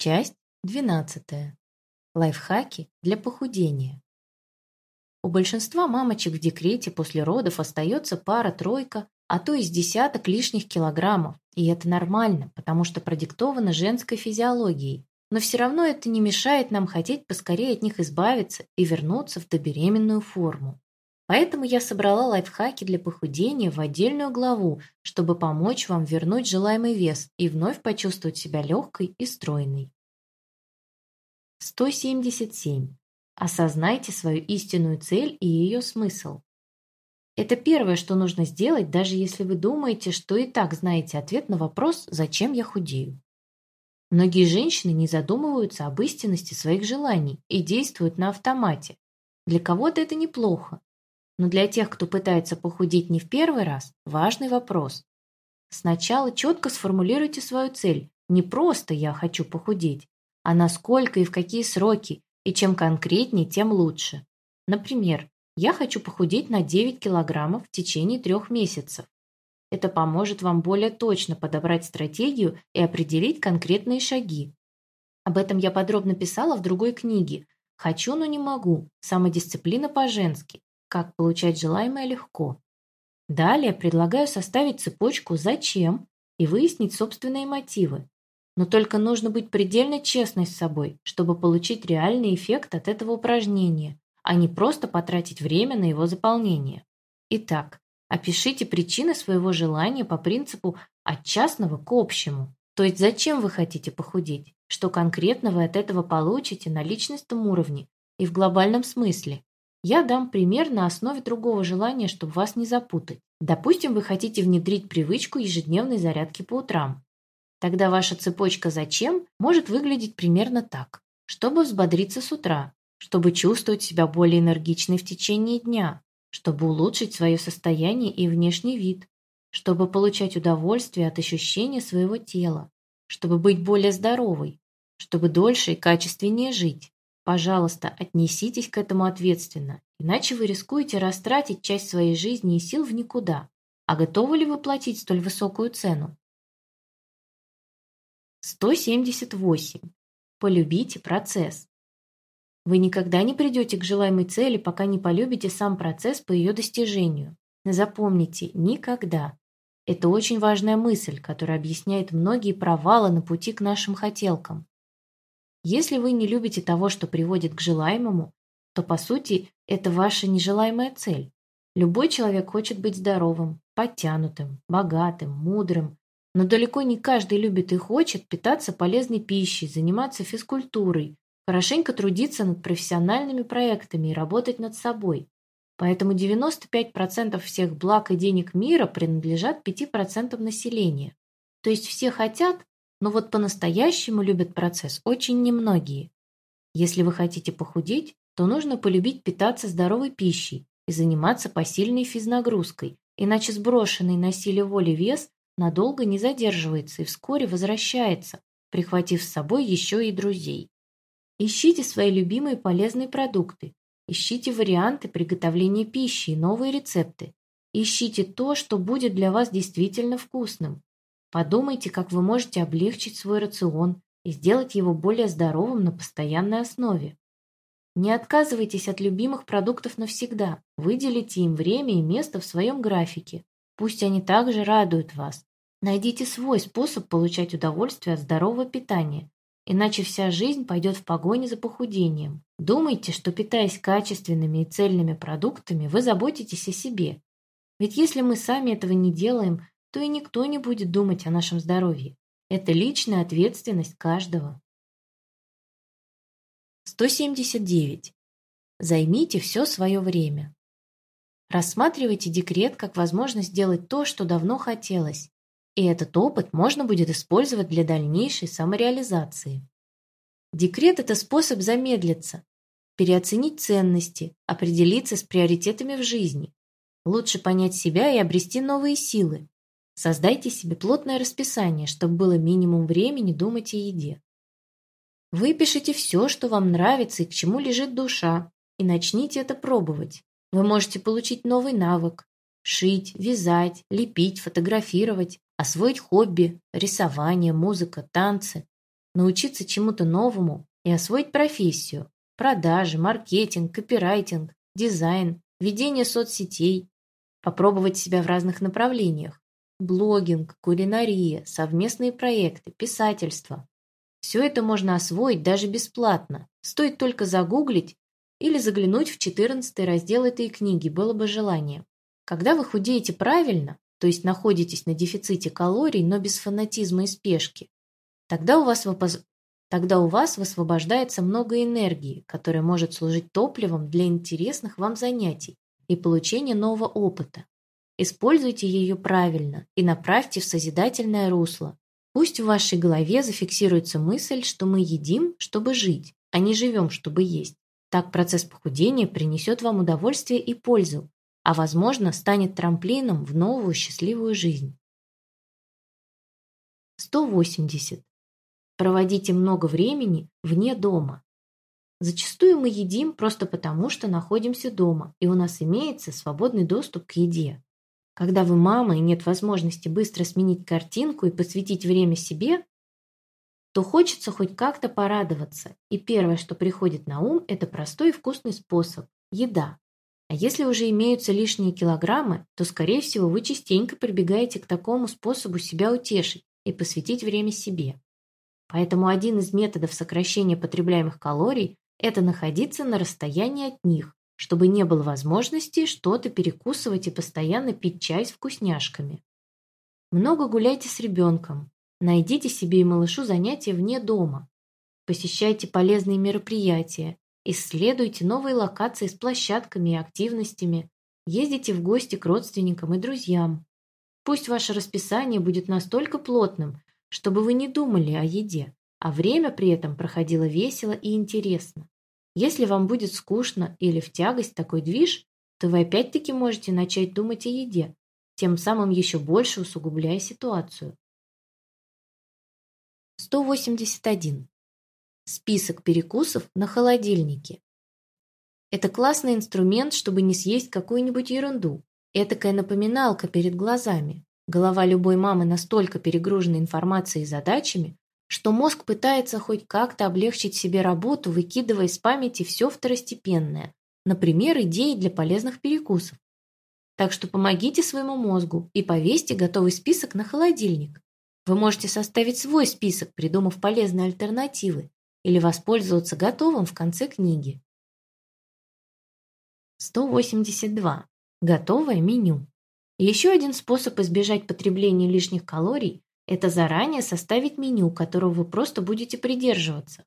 Часть 12. Лайфхаки для похудения. У большинства мамочек в декрете после родов остается пара-тройка, а то и с десяток лишних килограммов. И это нормально, потому что продиктовано женской физиологией. Но все равно это не мешает нам хотеть поскорее от них избавиться и вернуться в добеременную форму. Поэтому я собрала лайфхаки для похудения в отдельную главу, чтобы помочь вам вернуть желаемый вес и вновь почувствовать себя легкой и стройной. 177. Осознайте свою истинную цель и ее смысл. Это первое, что нужно сделать, даже если вы думаете, что и так знаете ответ на вопрос «Зачем я худею?». Многие женщины не задумываются об истинности своих желаний и действуют на автомате. Для кого-то это неплохо, но для тех, кто пытается похудеть не в первый раз, важный вопрос. Сначала четко сформулируйте свою цель. Не просто «я хочу похудеть», а насколько и в какие сроки, и чем конкретнее, тем лучше. Например, я хочу похудеть на 9 килограммов в течение трех месяцев. Это поможет вам более точно подобрать стратегию и определить конкретные шаги. Об этом я подробно писала в другой книге «Хочу, но не могу. Самодисциплина по-женски. Как получать желаемое легко. Далее предлагаю составить цепочку «Зачем» и выяснить собственные мотивы. Но только нужно быть предельно честной с собой, чтобы получить реальный эффект от этого упражнения, а не просто потратить время на его заполнение. Итак, опишите причины своего желания по принципу от частного к общему. То есть зачем вы хотите похудеть? Что конкретно вы от этого получите на личностном уровне и в глобальном смысле? Я дам пример на основе другого желания, чтобы вас не запутать. Допустим, вы хотите внедрить привычку ежедневной зарядки по утрам. Тогда ваша цепочка «зачем» может выглядеть примерно так. Чтобы взбодриться с утра, чтобы чувствовать себя более энергичной в течение дня, чтобы улучшить свое состояние и внешний вид, чтобы получать удовольствие от ощущения своего тела, чтобы быть более здоровой, чтобы дольше и качественнее жить, Пожалуйста, отнеситесь к этому ответственно, иначе вы рискуете растратить часть своей жизни и сил в никуда. А готовы ли вы платить столь высокую цену? 178. Полюбите процесс. Вы никогда не придете к желаемой цели, пока не полюбите сам процесс по ее достижению. Запомните, никогда. Это очень важная мысль, которая объясняет многие провалы на пути к нашим хотелкам. Если вы не любите того, что приводит к желаемому, то, по сути, это ваша нежелаемая цель. Любой человек хочет быть здоровым, подтянутым, богатым, мудрым, но далеко не каждый любит и хочет питаться полезной пищей, заниматься физкультурой, хорошенько трудиться над профессиональными проектами и работать над собой. Поэтому 95% всех благ и денег мира принадлежат 5% населения. То есть все хотят, но вот по-настоящему любят процесс очень немногие. Если вы хотите похудеть, то нужно полюбить питаться здоровой пищей и заниматься посильной физнагрузкой, иначе сброшенный на силе воли вес надолго не задерживается и вскоре возвращается, прихватив с собой еще и друзей. Ищите свои любимые полезные продукты, ищите варианты приготовления пищи и новые рецепты. Ищите то, что будет для вас действительно вкусным. Подумайте, как вы можете облегчить свой рацион и сделать его более здоровым на постоянной основе. Не отказывайтесь от любимых продуктов навсегда. Выделите им время и место в своем графике. Пусть они также радуют вас. Найдите свой способ получать удовольствие от здорового питания, иначе вся жизнь пойдет в погоне за похудением. Думайте, что питаясь качественными и цельными продуктами, вы заботитесь о себе. Ведь если мы сами этого не делаем, то и никто не будет думать о нашем здоровье. Это личная ответственность каждого. 179. Займите все свое время. Рассматривайте декрет как возможность сделать то, что давно хотелось, и этот опыт можно будет использовать для дальнейшей самореализации. Декрет – это способ замедлиться, переоценить ценности, определиться с приоритетами в жизни, лучше понять себя и обрести новые силы, Создайте себе плотное расписание, чтобы было минимум времени думать о еде. Выпишите все, что вам нравится и к чему лежит душа, и начните это пробовать. Вы можете получить новый навык – шить, вязать, лепить, фотографировать, освоить хобби, рисование, музыка, танцы. научиться чему-то новому и освоить профессию, продажи, маркетинг, копирайтинг, дизайн, ведение соцсетей, попробовать себя в разных направлениях, блогинг, кулинария, совместные проекты, писательство. Все это можно освоить даже бесплатно, стоит только загуглить или заглянуть в 14 раздел этой книги, было бы желание. Когда вы худеете правильно, то есть находитесь на дефиците калорий, но без фанатизма и спешки, тогда у вас, вопоз... тогда у вас высвобождается много энергии, которая может служить топливом для интересных вам занятий и получения нового опыта. Используйте ее правильно и направьте в созидательное русло. Пусть в вашей голове зафиксируется мысль, что мы едим, чтобы жить, а не живем, чтобы есть. Так процесс похудения принесет вам удовольствие и пользу, а, возможно, станет трамплином в новую счастливую жизнь. 180. Проводите много времени вне дома. Зачастую мы едим просто потому, что находимся дома, и у нас имеется свободный доступ к еде. Когда вы мама и нет возможности быстро сменить картинку и посвятить время себе, то хочется хоть как-то порадоваться, и первое, что приходит на ум, это простой и вкусный способ – еда. А если уже имеются лишние килограммы, то, скорее всего, вы частенько прибегаете к такому способу себя утешить и посвятить время себе. Поэтому один из методов сокращения потребляемых калорий – это находиться на расстоянии от них, чтобы не было возможности что-то перекусывать и постоянно пить чай с вкусняшками. Много гуляйте с ребенком, Найдите себе и малышу занятия вне дома. Посещайте полезные мероприятия, исследуйте новые локации с площадками и активностями, ездите в гости к родственникам и друзьям. Пусть ваше расписание будет настолько плотным, чтобы вы не думали о еде, а время при этом проходило весело и интересно. Если вам будет скучно или в тягость такой движ, то вы опять-таки можете начать думать о еде, тем самым еще больше усугубляя ситуацию. 181. Список перекусов на холодильнике. Это классный инструмент, чтобы не съесть какую-нибудь ерунду. Этакая напоминалка перед глазами. Голова любой мамы настолько перегружена информацией и задачами, что мозг пытается хоть как-то облегчить себе работу, выкидывая из памяти все второстепенное, например, идеи для полезных перекусов. Так что помогите своему мозгу и повесьте готовый список на холодильник. Вы можете составить свой список, придумав полезные альтернативы, или воспользоваться готовым в конце книги. 182. Готовое меню. Еще один способ избежать потребления лишних калорий – это заранее составить меню, которого вы просто будете придерживаться.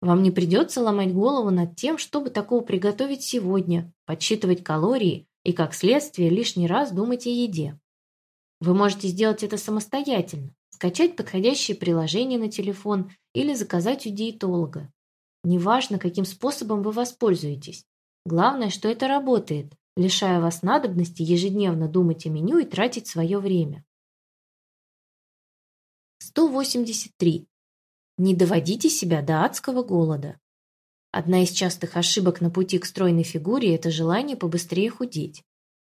Вам не придется ломать голову над тем, чтобы такого приготовить сегодня, подсчитывать калории и, как следствие, лишний раз думать о еде. Вы можете сделать это самостоятельно, скачать подходящее приложение на телефон или заказать у диетолога. Неважно, каким способом вы воспользуетесь. Главное, что это работает, лишая вас надобности ежедневно думать о меню и тратить свое время. 183. Не доводите себя до адского голода. Одна из частых ошибок на пути к стройной фигуре – это желание побыстрее худеть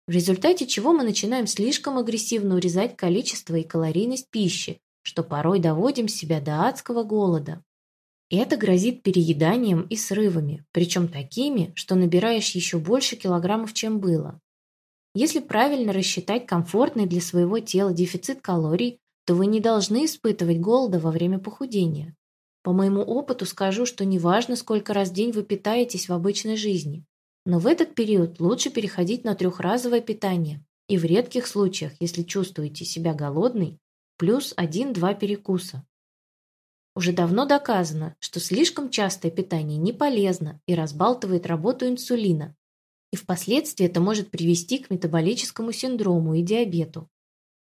в результате чего мы начинаем слишком агрессивно урезать количество и калорийность пищи, что порой доводим себя до адского голода. Это грозит перееданием и срывами, причем такими, что набираешь еще больше килограммов, чем было. Если правильно рассчитать комфортный для своего тела дефицит калорий, то вы не должны испытывать голода во время похудения. По моему опыту скажу, что неважно, сколько раз в день вы питаетесь в обычной жизни. Но в этот период лучше переходить на трехразовое питание. И в редких случаях, если чувствуете себя голодной, плюс 1-2 перекуса. Уже давно доказано, что слишком частое питание не полезно и разбалтывает работу инсулина. И впоследствии это может привести к метаболическому синдрому и диабету.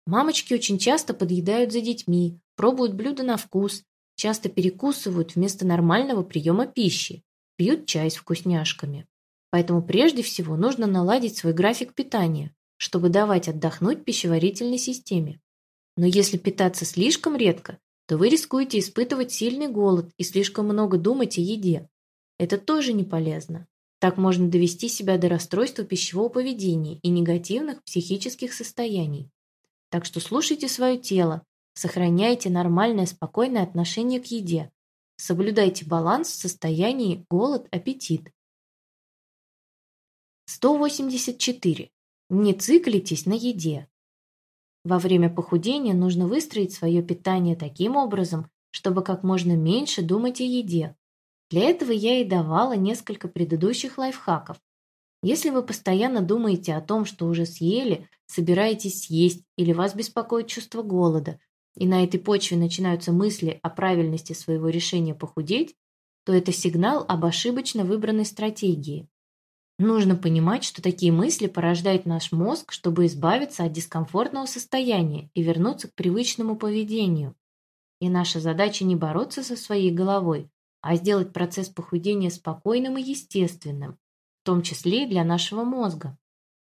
Мамочки очень часто подъедают за детьми, пробуют блюда на вкус, часто перекусывают вместо нормального приема пищи, пьют чай с вкусняшками. Поэтому прежде всего нужно наладить свой график питания, чтобы давать отдохнуть пищеварительной системе. Но если питаться слишком редко, то вы рискуете испытывать сильный голод и слишком много думать о еде. Это тоже не полезно. Так можно довести себя до расстройства пищевого поведения и негативных психических состояний. Так что слушайте свое тело, сохраняйте нормальное спокойное отношение к еде, Соблюдайте баланс в состоянии голод-аппетит. 184. Не циклитесь на еде. Во время похудения нужно выстроить свое питание таким образом, чтобы как можно меньше думать о еде. Для этого я и давала несколько предыдущих лайфхаков. Если вы постоянно думаете о том, что уже съели, собираетесь съесть или вас беспокоит чувство голода, и на этой почве начинаются мысли о правильности своего решения похудеть, то это сигнал об ошибочно выбранной стратегии. Нужно понимать, что такие мысли порождает наш мозг, чтобы избавиться от дискомфортного состояния и вернуться к привычному поведению. И наша задача не бороться со своей головой, а сделать процесс похудения спокойным и естественным, том числе и для нашего мозга.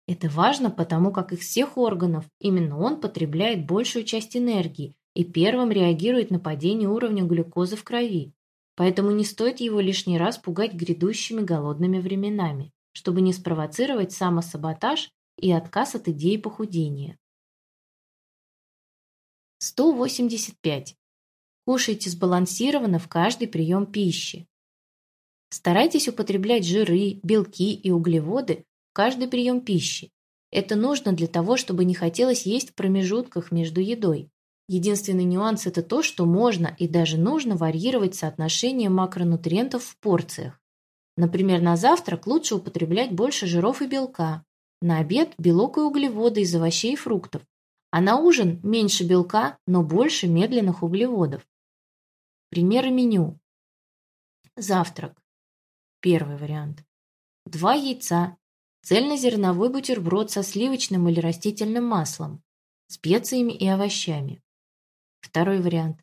Это важно, потому как из всех органов именно он потребляет большую часть энергии и первым реагирует на падение уровня глюкозы в крови. Поэтому не стоит его лишний раз пугать грядущими голодными временами, чтобы не спровоцировать самосаботаж и отказ от идеи похудения. 185. Кушайте сбалансированно в каждый прием пищи. Старайтесь употреблять жиры, белки и углеводы в каждый прием пищи. Это нужно для того, чтобы не хотелось есть в промежутках между едой. Единственный нюанс – это то, что можно и даже нужно варьировать соотношение макронутриентов в порциях. Например, на завтрак лучше употреблять больше жиров и белка, на обед – белок и углеводы из овощей и фруктов, а на ужин – меньше белка, но больше медленных углеводов. Примеры меню. Завтрак. Первый вариант. Два яйца, цельнозерновой бутерброд со сливочным или растительным маслом, специями и овощами. Второй вариант.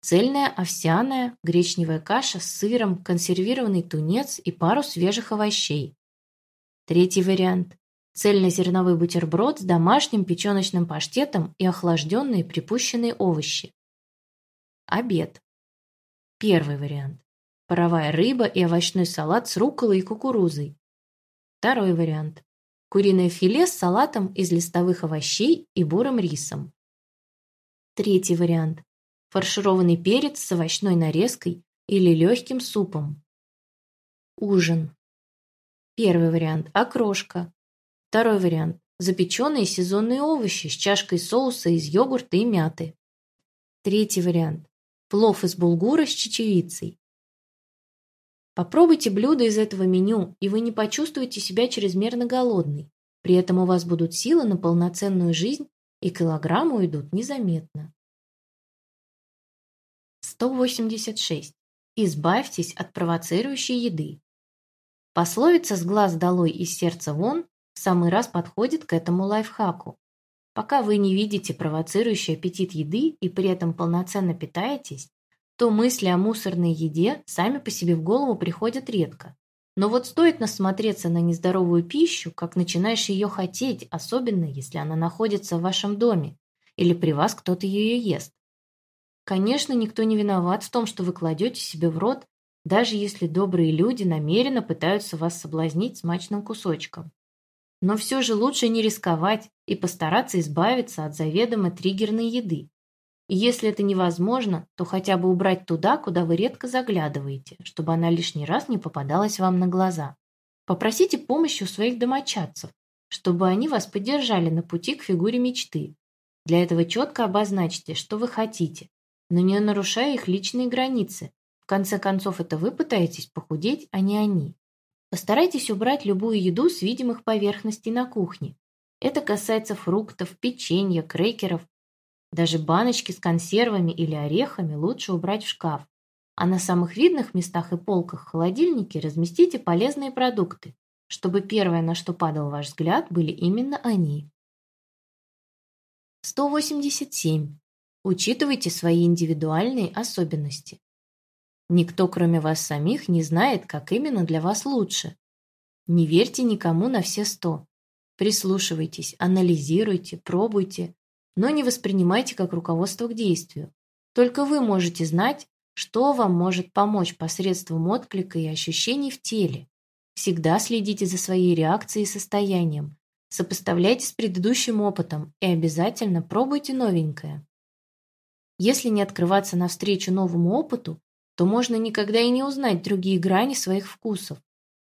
Цельная овсяная гречневая каша с сыром, консервированный тунец и пару свежих овощей. Третий вариант. Цельнозерновой бутерброд с домашним печеночным паштетом и охлажденные припущенные овощи. Обед. Первый вариант. Паровая рыба и овощной салат с рукколой и кукурузой. Второй вариант. Куриное филе с салатом из листовых овощей и бурым рисом. Третий вариант. Фаршированный перец с овощной нарезкой или легким супом. Ужин. Первый вариант – окрошка. Второй вариант – запеченные сезонные овощи с чашкой соуса из йогурта и мяты. Третий вариант – плов из булгура с чечевицей. Попробуйте блюдо из этого меню, и вы не почувствуете себя чрезмерно голодной. При этом у вас будут силы на полноценную жизнь и килограммы уйдут незаметно. 186. Избавьтесь от провоцирующей еды. Пословица «с глаз долой и сердца вон» в самый раз подходит к этому лайфхаку. Пока вы не видите провоцирующий аппетит еды и при этом полноценно питаетесь, то мысли о мусорной еде сами по себе в голову приходят редко. Но вот стоит насмотреться на нездоровую пищу, как начинаешь ее хотеть, особенно если она находится в вашем доме или при вас кто-то ее ест. Конечно, никто не виноват в том, что вы кладете себе в рот, даже если добрые люди намеренно пытаются вас соблазнить смачным кусочком. Но все же лучше не рисковать и постараться избавиться от заведомо триггерной еды. Если это невозможно, то хотя бы убрать туда, куда вы редко заглядываете, чтобы она лишний раз не попадалась вам на глаза. Попросите помощи у своих домочадцев, чтобы они вас поддержали на пути к фигуре мечты. Для этого четко обозначьте, что вы хотите, но не нарушая их личные границы. В конце концов, это вы пытаетесь похудеть, а не они. Постарайтесь убрать любую еду с видимых поверхностей на кухне. Это касается фруктов, печенья, крекеров, даже баночки с консервами или орехами лучше убрать в шкаф. А на самых видных местах и полках в холодильнике разместите полезные продукты, чтобы первое, на что падал ваш взгляд, были именно они. 187. Учитывайте свои индивидуальные особенности. Никто, кроме вас самих, не знает, как именно для вас лучше. Не верьте никому на все сто. Прислушивайтесь, анализируйте, пробуйте, но не воспринимайте как руководство к действию. Только вы можете знать, что вам может помочь посредством отклика и ощущений в теле. Всегда следите за своей реакцией и состоянием. Сопоставляйте с предыдущим опытом и обязательно пробуйте новенькое. Если не открываться навстречу новому опыту, то можно никогда и не узнать другие грани своих вкусов.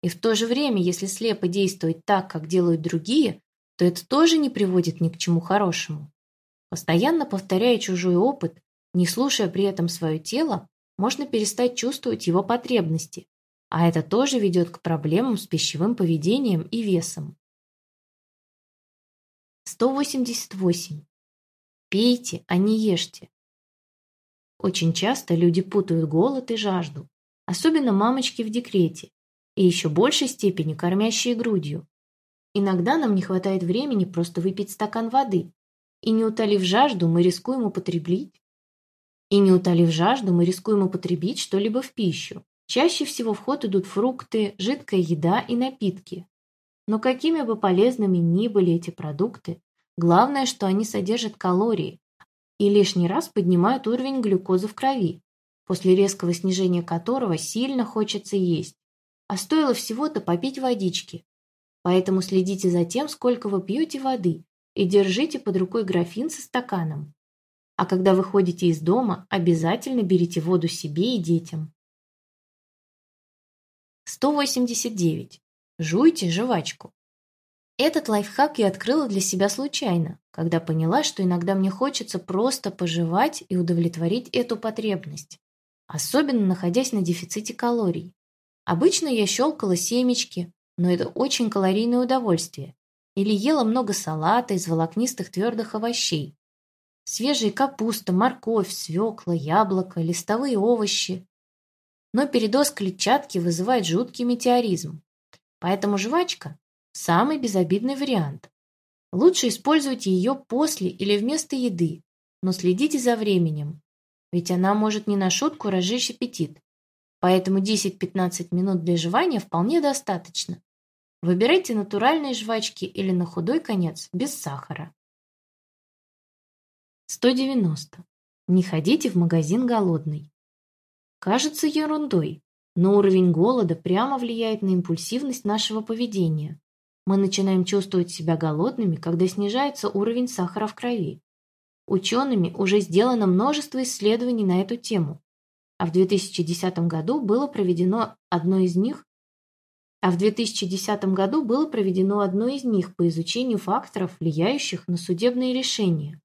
И в то же время, если слепо действовать так, как делают другие, то это тоже не приводит ни к чему хорошему. Постоянно повторяя чужой опыт, не слушая при этом свое тело, можно перестать чувствовать его потребности, а это тоже ведет к проблемам с пищевым поведением и весом. 188. Пейте, а не ешьте. Очень часто люди путают голод и жажду, особенно мамочки в декрете, и еще большей степени кормящие грудью. Иногда нам не хватает времени просто выпить стакан воды, и не утолив жажду, мы рискуем употребить. И не утолив жажду, мы рискуем употребить что-либо в пищу. Чаще всего в ход идут фрукты, жидкая еда и напитки. Но какими бы полезными ни были эти продукты, главное, что они содержат калории и лишний раз поднимают уровень глюкозы в крови, после резкого снижения которого сильно хочется есть. А стоило всего-то попить водички. Поэтому следите за тем, сколько вы пьете воды, и держите под рукой графин со стаканом. А когда выходите из дома, обязательно берите воду себе и детям. 189. Жуйте жвачку. Этот лайфхак я открыла для себя случайно, когда поняла, что иногда мне хочется просто пожевать и удовлетворить эту потребность, особенно находясь на дефиците калорий. Обычно я щелкала семечки, но это очень калорийное удовольствие. Или ела много салата из волокнистых твердых овощей. Свежая капуста, морковь, свекла, яблоко, листовые овощи. Но передоз клетчатки вызывает жуткий метеоризм. Поэтому жвачка Самый безобидный вариант. Лучше используйте ее после или вместо еды, но следите за временем, ведь она может не на шутку разжечь аппетит. Поэтому 10-15 минут для жевания вполне достаточно. Выбирайте натуральные жвачки или на худой конец без сахара. 190. Не ходите в магазин голодный. Кажется ерундой, но уровень голода прямо влияет на импульсивность нашего поведения. Мы начинаем чувствовать себя голодными, когда снижается уровень сахара в крови. Учеными уже сделано множество исследований на эту тему, а в 2010 году было проведено одно из них а в 2010 году было проведено одно из них по изучению факторов, влияющих на судебные решения.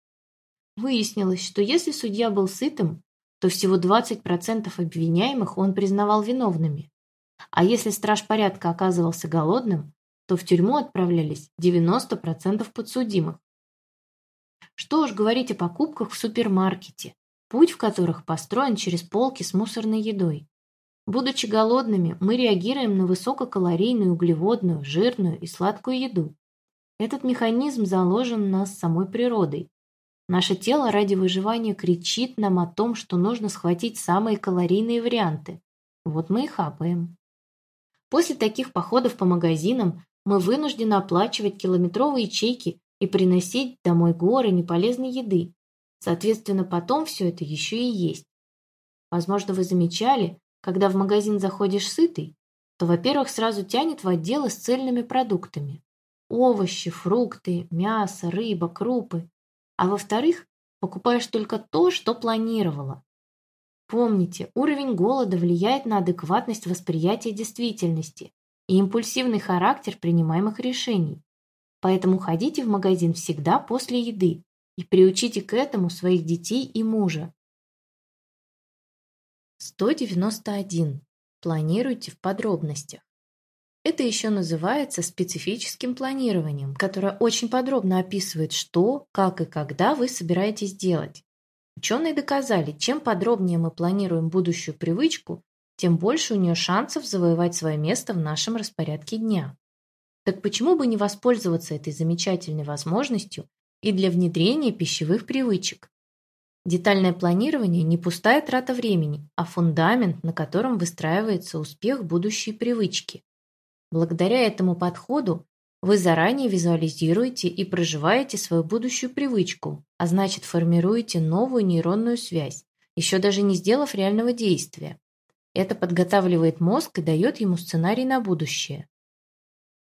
Выяснилось, что если судья был сытым, то всего 20% обвиняемых он признавал виновными. А если страж порядка оказывался голодным, то в тюрьму отправлялись 90% подсудимых. Что уж говорить о покупках в супермаркете, путь в которых построен через полки с мусорной едой. Будучи голодными, мы реагируем на высококалорийную, углеводную, жирную и сладкую еду. Этот механизм заложен в нас самой природой. Наше тело ради выживания кричит нам о том, что нужно схватить самые калорийные варианты. Вот мы и хапаем. После таких походов по магазинам мы вынуждены оплачивать километровые чеки и приносить домой горы неполезной еды. Соответственно, потом все это еще и есть. Возможно, вы замечали, когда в магазин заходишь сытый, то, во-первых, сразу тянет в отделы с цельными продуктами. Овощи, фрукты, мясо, рыба, крупы. А во-вторых, покупаешь только то, что планировала. Помните, уровень голода влияет на адекватность восприятия действительности и импульсивный характер принимаемых решений. Поэтому ходите в магазин всегда после еды и приучите к этому своих детей и мужа. 191. Планируйте в подробностях. Это еще называется специфическим планированием, которое очень подробно описывает, что, как и когда вы собираетесь делать. Ученые доказали, чем подробнее мы планируем будущую привычку, тем больше у нее шансов завоевать свое место в нашем распорядке дня. Так почему бы не воспользоваться этой замечательной возможностью и для внедрения пищевых привычек? Детальное планирование – не пустая трата времени, а фундамент, на котором выстраивается успех будущей привычки. Благодаря этому подходу вы заранее визуализируете и проживаете свою будущую привычку, а значит формируете новую нейронную связь, еще даже не сделав реального действия. Это подготавливает мозг и дает ему сценарий на будущее.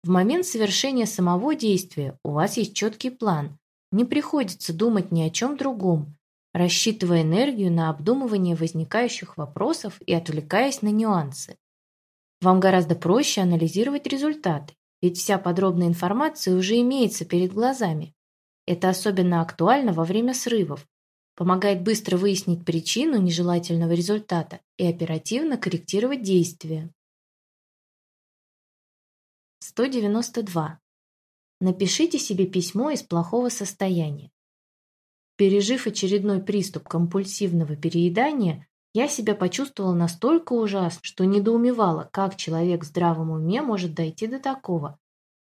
В момент совершения самого действия у вас есть четкий план. Не приходится думать ни о чем другом. Рассчитывая энергию на обдумывание возникающих вопросов и отвлекаясь на нюансы. Вам гораздо проще анализировать результаты, ведь вся подробная информация уже имеется перед глазами. Это особенно актуально во время срывов. Помогает быстро выяснить причину нежелательного результата и оперативно корректировать действия. 192. Напишите себе письмо из плохого состояния. Пережив очередной приступ компульсивного переедания, я себя почувствовала настолько ужасно, что недоумевала, как человек в здравом уме может дойти до такого.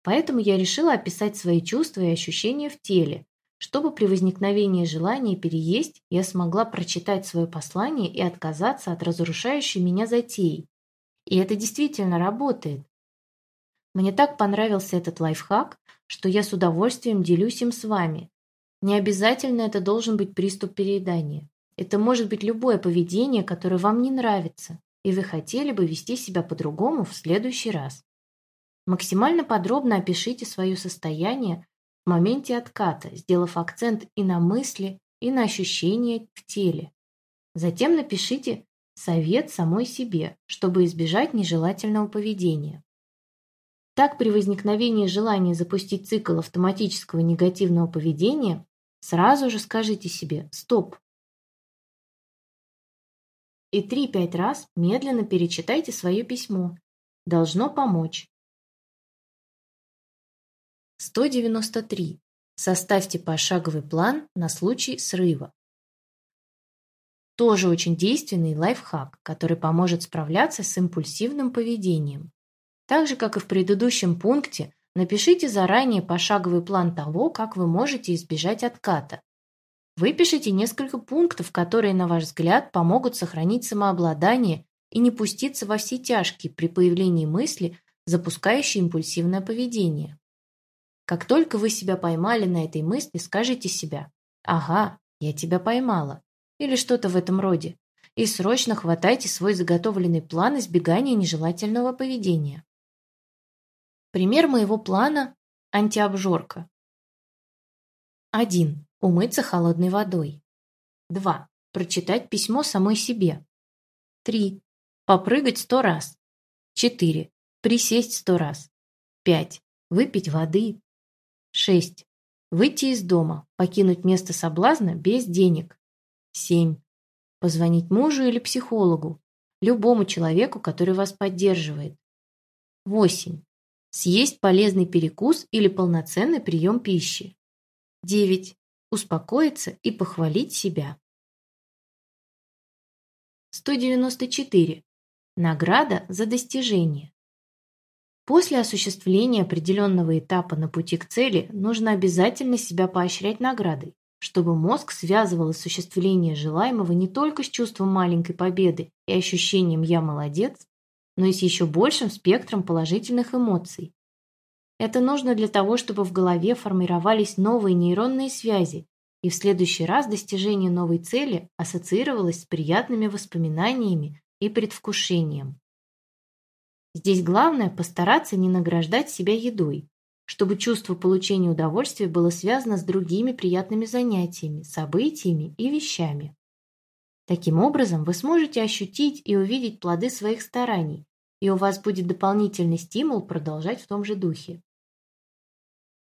Поэтому я решила описать свои чувства и ощущения в теле, чтобы при возникновении желания переесть я смогла прочитать свое послание и отказаться от разрушающей меня затеи. И это действительно работает. Мне так понравился этот лайфхак, что я с удовольствием делюсь им с вами. Не обязательно это должен быть приступ переедания. Это может быть любое поведение, которое вам не нравится, и вы хотели бы вести себя по-другому в следующий раз. Максимально подробно опишите свое состояние в моменте отката, сделав акцент и на мысли, и на ощущения в теле. Затем напишите совет самой себе, чтобы избежать нежелательного поведения. Так, при возникновении желания запустить цикл автоматического негативного поведения, сразу же скажите себе «стоп», и 3-5 раз медленно перечитайте свое письмо. Должно помочь. 193. Составьте пошаговый план на случай срыва. Тоже очень действенный лайфхак, который поможет справляться с импульсивным поведением. Так же, как и в предыдущем пункте, напишите заранее пошаговый план того, как вы можете избежать отката. Выпишите несколько пунктов, которые, на ваш взгляд, помогут сохранить самообладание и не пуститься во все тяжкие при появлении мысли, запускающей импульсивное поведение. Как только вы себя поймали на этой мысли, скажите себя «Ага, я тебя поймала» или что-то в этом роде, и срочно хватайте свой заготовленный план избегания нежелательного поведения. Пример моего плана – антиобжорка. 1. Умыться холодной водой. 2. Прочитать письмо самой себе. 3. Попрыгать сто раз. 4. Присесть сто раз. 5. Выпить воды. 6. Выйти из дома, покинуть место соблазна без денег. 7. Позвонить мужу или психологу, любому человеку, который вас поддерживает. 8. Съесть полезный перекус или полноценный прием пищи. 9 успокоиться и похвалить себя. 194. Награда за достижение. После осуществления определенного этапа на пути к цели нужно обязательно себя поощрять наградой, чтобы мозг связывал осуществление желаемого не только с чувством маленькой победы и ощущением «я молодец», но и с еще большим спектром положительных эмоций, это нужно для того, чтобы в голове формировались новые нейронные связи, и в следующий раз достижение новой цели ассоциировалось с приятными воспоминаниями и предвкушением. Здесь главное постараться не награждать себя едой, чтобы чувство получения удовольствия было связано с другими приятными занятиями, событиями и вещами. Таким образом, вы сможете ощутить и увидеть плоды своих стараний, и у вас будет дополнительный стимул продолжать в том же духе.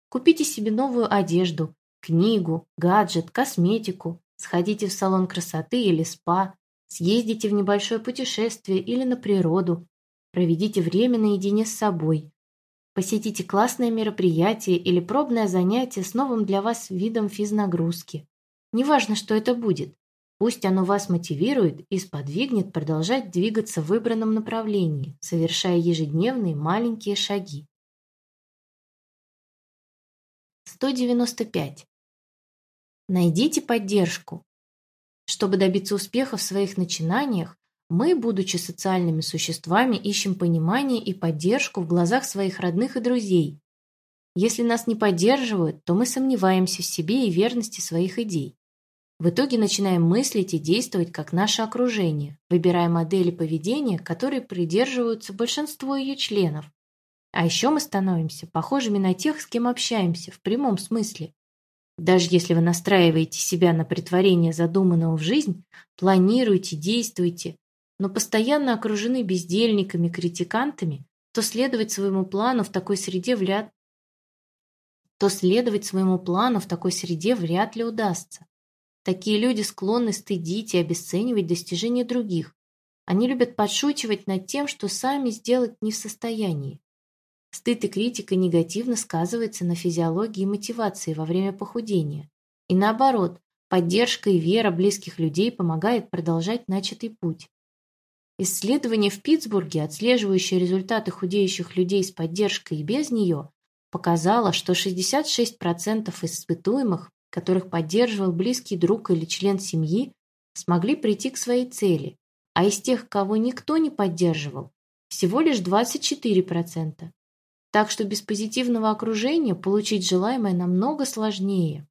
Купите себе новую одежду, книгу, гаджет, косметику, сходите в салон красоты или спа, съездите в небольшое путешествие или на природу, проведите время наедине с собой, посетите классное мероприятие или пробное занятие с новым для вас видом физнагрузки. Неважно, что это будет, пусть оно вас мотивирует и сподвигнет продолжать двигаться в выбранном направлении, совершая ежедневные маленькие шаги. 195. Найдите поддержку. Чтобы добиться успеха в своих начинаниях, мы, будучи социальными существами, ищем понимание и поддержку в глазах своих родных и друзей. Если нас не поддерживают, то мы сомневаемся в себе и верности своих идей. В итоге начинаем мыслить и действовать как наше окружение, выбирая модели поведения, которые придерживаются большинство ее членов, а еще мы становимся похожими на тех, с кем общаемся, в прямом смысле. Даже если вы настраиваете себя на притворение задуманного в жизнь, планируете, действуете, но постоянно окружены бездельниками, критикантами, то следовать своему плану в такой среде вряд то следовать своему плану в такой среде вряд ли удастся. Такие люди склонны стыдить и обесценивать достижения других. Они любят подшучивать над тем, что сами сделать не в состоянии. Стыд и критика негативно сказываются на физиологии и мотивации во время похудения. И наоборот, поддержка и вера близких людей помогает продолжать начатый путь. Исследование в Питтсбурге, отслеживающее результаты худеющих людей с поддержкой и без нее, показало, что 66% испытуемых, которых поддерживал близкий друг или член семьи, смогли прийти к своей цели, а из тех, кого никто не поддерживал, всего лишь 24%. Так что без позитивного окружения получить желаемое намного сложнее.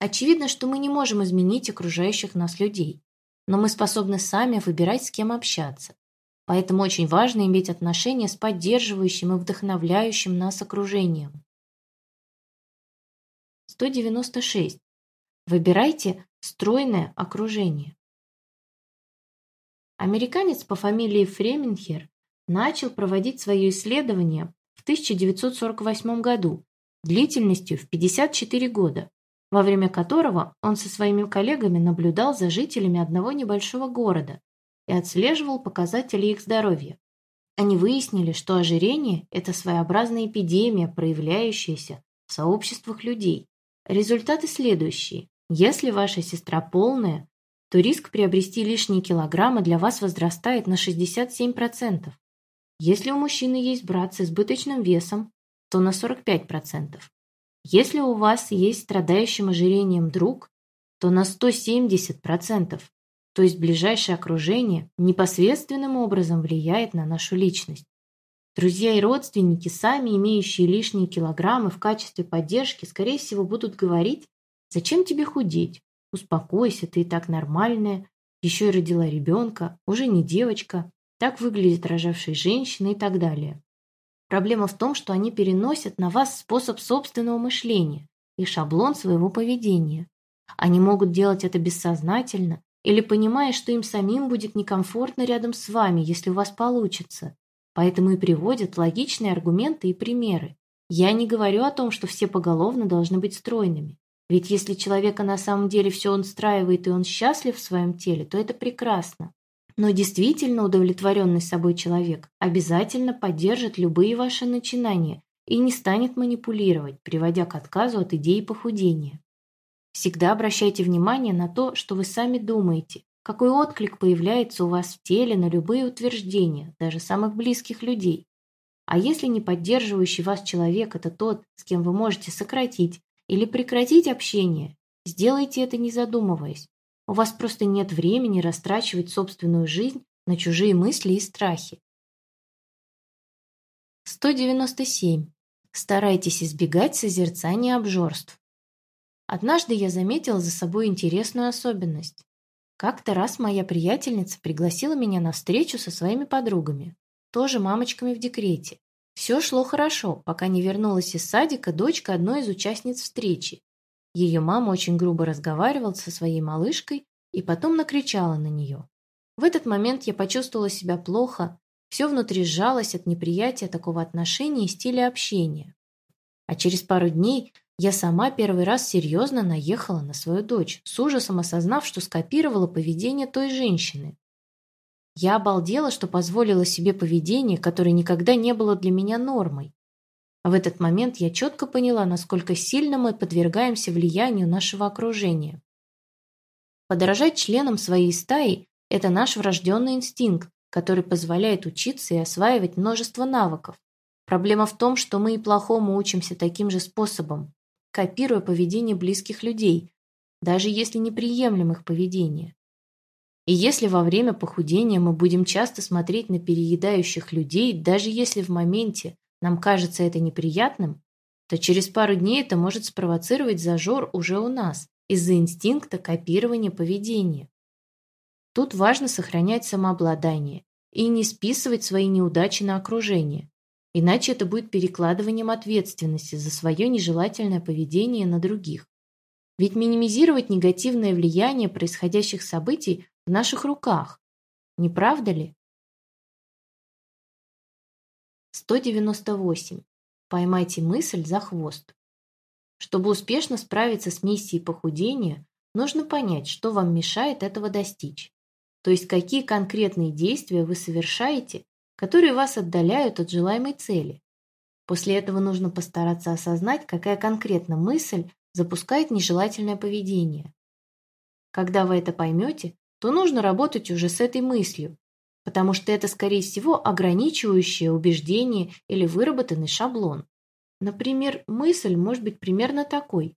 Очевидно, что мы не можем изменить окружающих нас людей, но мы способны сами выбирать, с кем общаться. Поэтому очень важно иметь отношения с поддерживающим и вдохновляющим нас окружением. 196. Выбирайте стройное окружение. Американец по фамилии Фреминхер начал проводить свое исследование в 1948 году длительностью в 54 года, во время которого он со своими коллегами наблюдал за жителями одного небольшого города и отслеживал показатели их здоровья. Они выяснили, что ожирение – это своеобразная эпидемия, проявляющаяся в сообществах людей. Результаты следующие. Если ваша сестра полная, то риск приобрести лишние килограммы для вас возрастает на 67%. Если у мужчины есть брат с избыточным весом, то на 45%. Если у вас есть страдающим ожирением друг, то на 170%. То есть ближайшее окружение непосредственным образом влияет на нашу личность. Друзья и родственники, сами имеющие лишние килограммы в качестве поддержки, скорее всего, будут говорить, зачем тебе худеть? Успокойся, ты и так нормальная, еще и родила ребенка, уже не девочка, так выглядит рожавшая женщина и так далее. Проблема в том, что они переносят на вас способ собственного мышления и шаблон своего поведения. Они могут делать это бессознательно или понимая, что им самим будет некомфортно рядом с вами, если у вас получится. Поэтому и приводят логичные аргументы и примеры. Я не говорю о том, что все поголовно должны быть стройными. Ведь если человека на самом деле все он устраивает и он счастлив в своем теле, то это прекрасно. Но действительно удовлетворенный собой человек обязательно поддержит любые ваши начинания и не станет манипулировать, приводя к отказу от идеи похудения. Всегда обращайте внимание на то, что вы сами думаете, какой отклик появляется у вас в теле на любые утверждения, даже самых близких людей. А если не поддерживающий вас человек – это тот, с кем вы можете сократить или прекратить общение, сделайте это не задумываясь, у вас просто нет времени растрачивать собственную жизнь на чужие мысли и страхи. 197. Старайтесь избегать созерцания обжорств. Однажды я заметила за собой интересную особенность. Как-то раз моя приятельница пригласила меня на встречу со своими подругами, тоже мамочками в декрете. Все шло хорошо, пока не вернулась из садика дочка одной из участниц встречи ее мама очень грубо разговаривала со своей малышкой и потом накричала на нее. В этот момент я почувствовала себя плохо, все внутри сжалось от неприятия такого отношения и стиля общения. А через пару дней я сама первый раз серьезно наехала на свою дочь, с ужасом осознав, что скопировала поведение той женщины. Я обалдела, что позволила себе поведение, которое никогда не было для меня нормой. В этот момент я четко поняла, насколько сильно мы подвергаемся влиянию нашего окружения. Подражать членам своей стаи – это наш врожденный инстинкт, который позволяет учиться и осваивать множество навыков. Проблема в том, что мы и плохому учимся таким же способом, копируя поведение близких людей, даже если не приемлем их поведение. И если во время похудения мы будем часто смотреть на переедающих людей, даже если в моменте нам кажется это неприятным, то через пару дней это может спровоцировать зажор уже у нас из-за инстинкта копирования поведения. Тут важно сохранять самообладание и не списывать свои неудачи на окружение, иначе это будет перекладыванием ответственности за свое нежелательное поведение на других. Ведь минимизировать негативное влияние происходящих событий в наших руках. Не правда ли? 198. Поймайте мысль за хвост. Чтобы успешно справиться с миссией похудения, нужно понять, что вам мешает этого достичь. То есть какие конкретные действия вы совершаете, которые вас отдаляют от желаемой цели. После этого нужно постараться осознать, какая конкретно мысль запускает нежелательное поведение. Когда вы это поймете, то нужно работать уже с этой мыслью, потому что это, скорее всего, ограничивающее убеждение или выработанный шаблон. Например, мысль может быть примерно такой.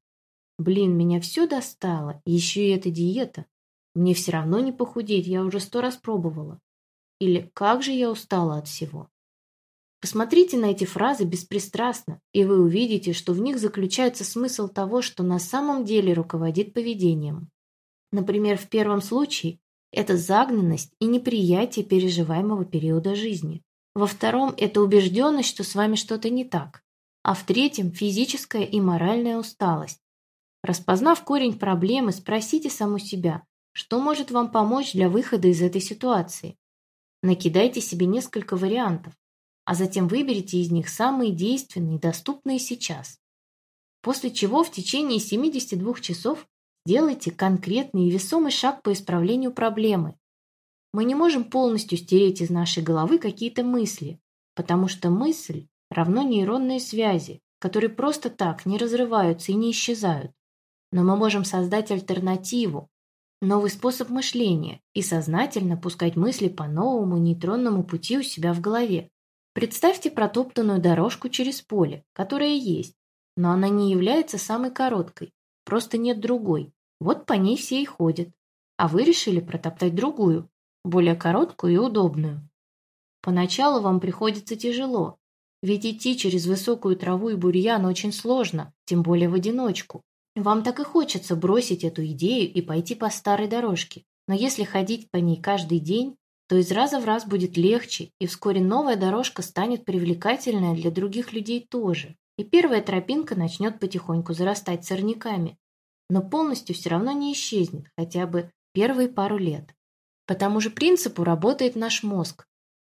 «Блин, меня все достало, еще и эта диета. Мне все равно не похудеть, я уже сто раз пробовала». Или «Как же я устала от всего». Посмотрите на эти фразы беспристрастно, и вы увидите, что в них заключается смысл того, что на самом деле руководит поведением. Например, в первом случае это загнанность и неприятие переживаемого периода жизни. Во втором – это убежденность, что с вами что-то не так. А в третьем – физическая и моральная усталость. Распознав корень проблемы, спросите саму себя, что может вам помочь для выхода из этой ситуации. Накидайте себе несколько вариантов, а затем выберите из них самые действенные, доступные сейчас. После чего в течение 72 часов Делайте конкретный и весомый шаг по исправлению проблемы. Мы не можем полностью стереть из нашей головы какие-то мысли, потому что мысль равно нейронные связи, которые просто так не разрываются и не исчезают. Но мы можем создать альтернативу, новый способ мышления и сознательно пускать мысли по новому нейтронному пути у себя в голове. Представьте протоптанную дорожку через поле, которая есть, но она не является самой короткой, просто нет другой. Вот по ней все и ходят. А вы решили протоптать другую, более короткую и удобную. Поначалу вам приходится тяжело, ведь идти через высокую траву и бурьян очень сложно, тем более в одиночку. Вам так и хочется бросить эту идею и пойти по старой дорожке. Но если ходить по ней каждый день, то из раза в раз будет легче, и вскоре новая дорожка станет привлекательная для других людей тоже. И первая тропинка начнет потихоньку зарастать сорняками, но полностью все равно не исчезнет хотя бы первые пару лет. По тому же принципу работает наш мозг.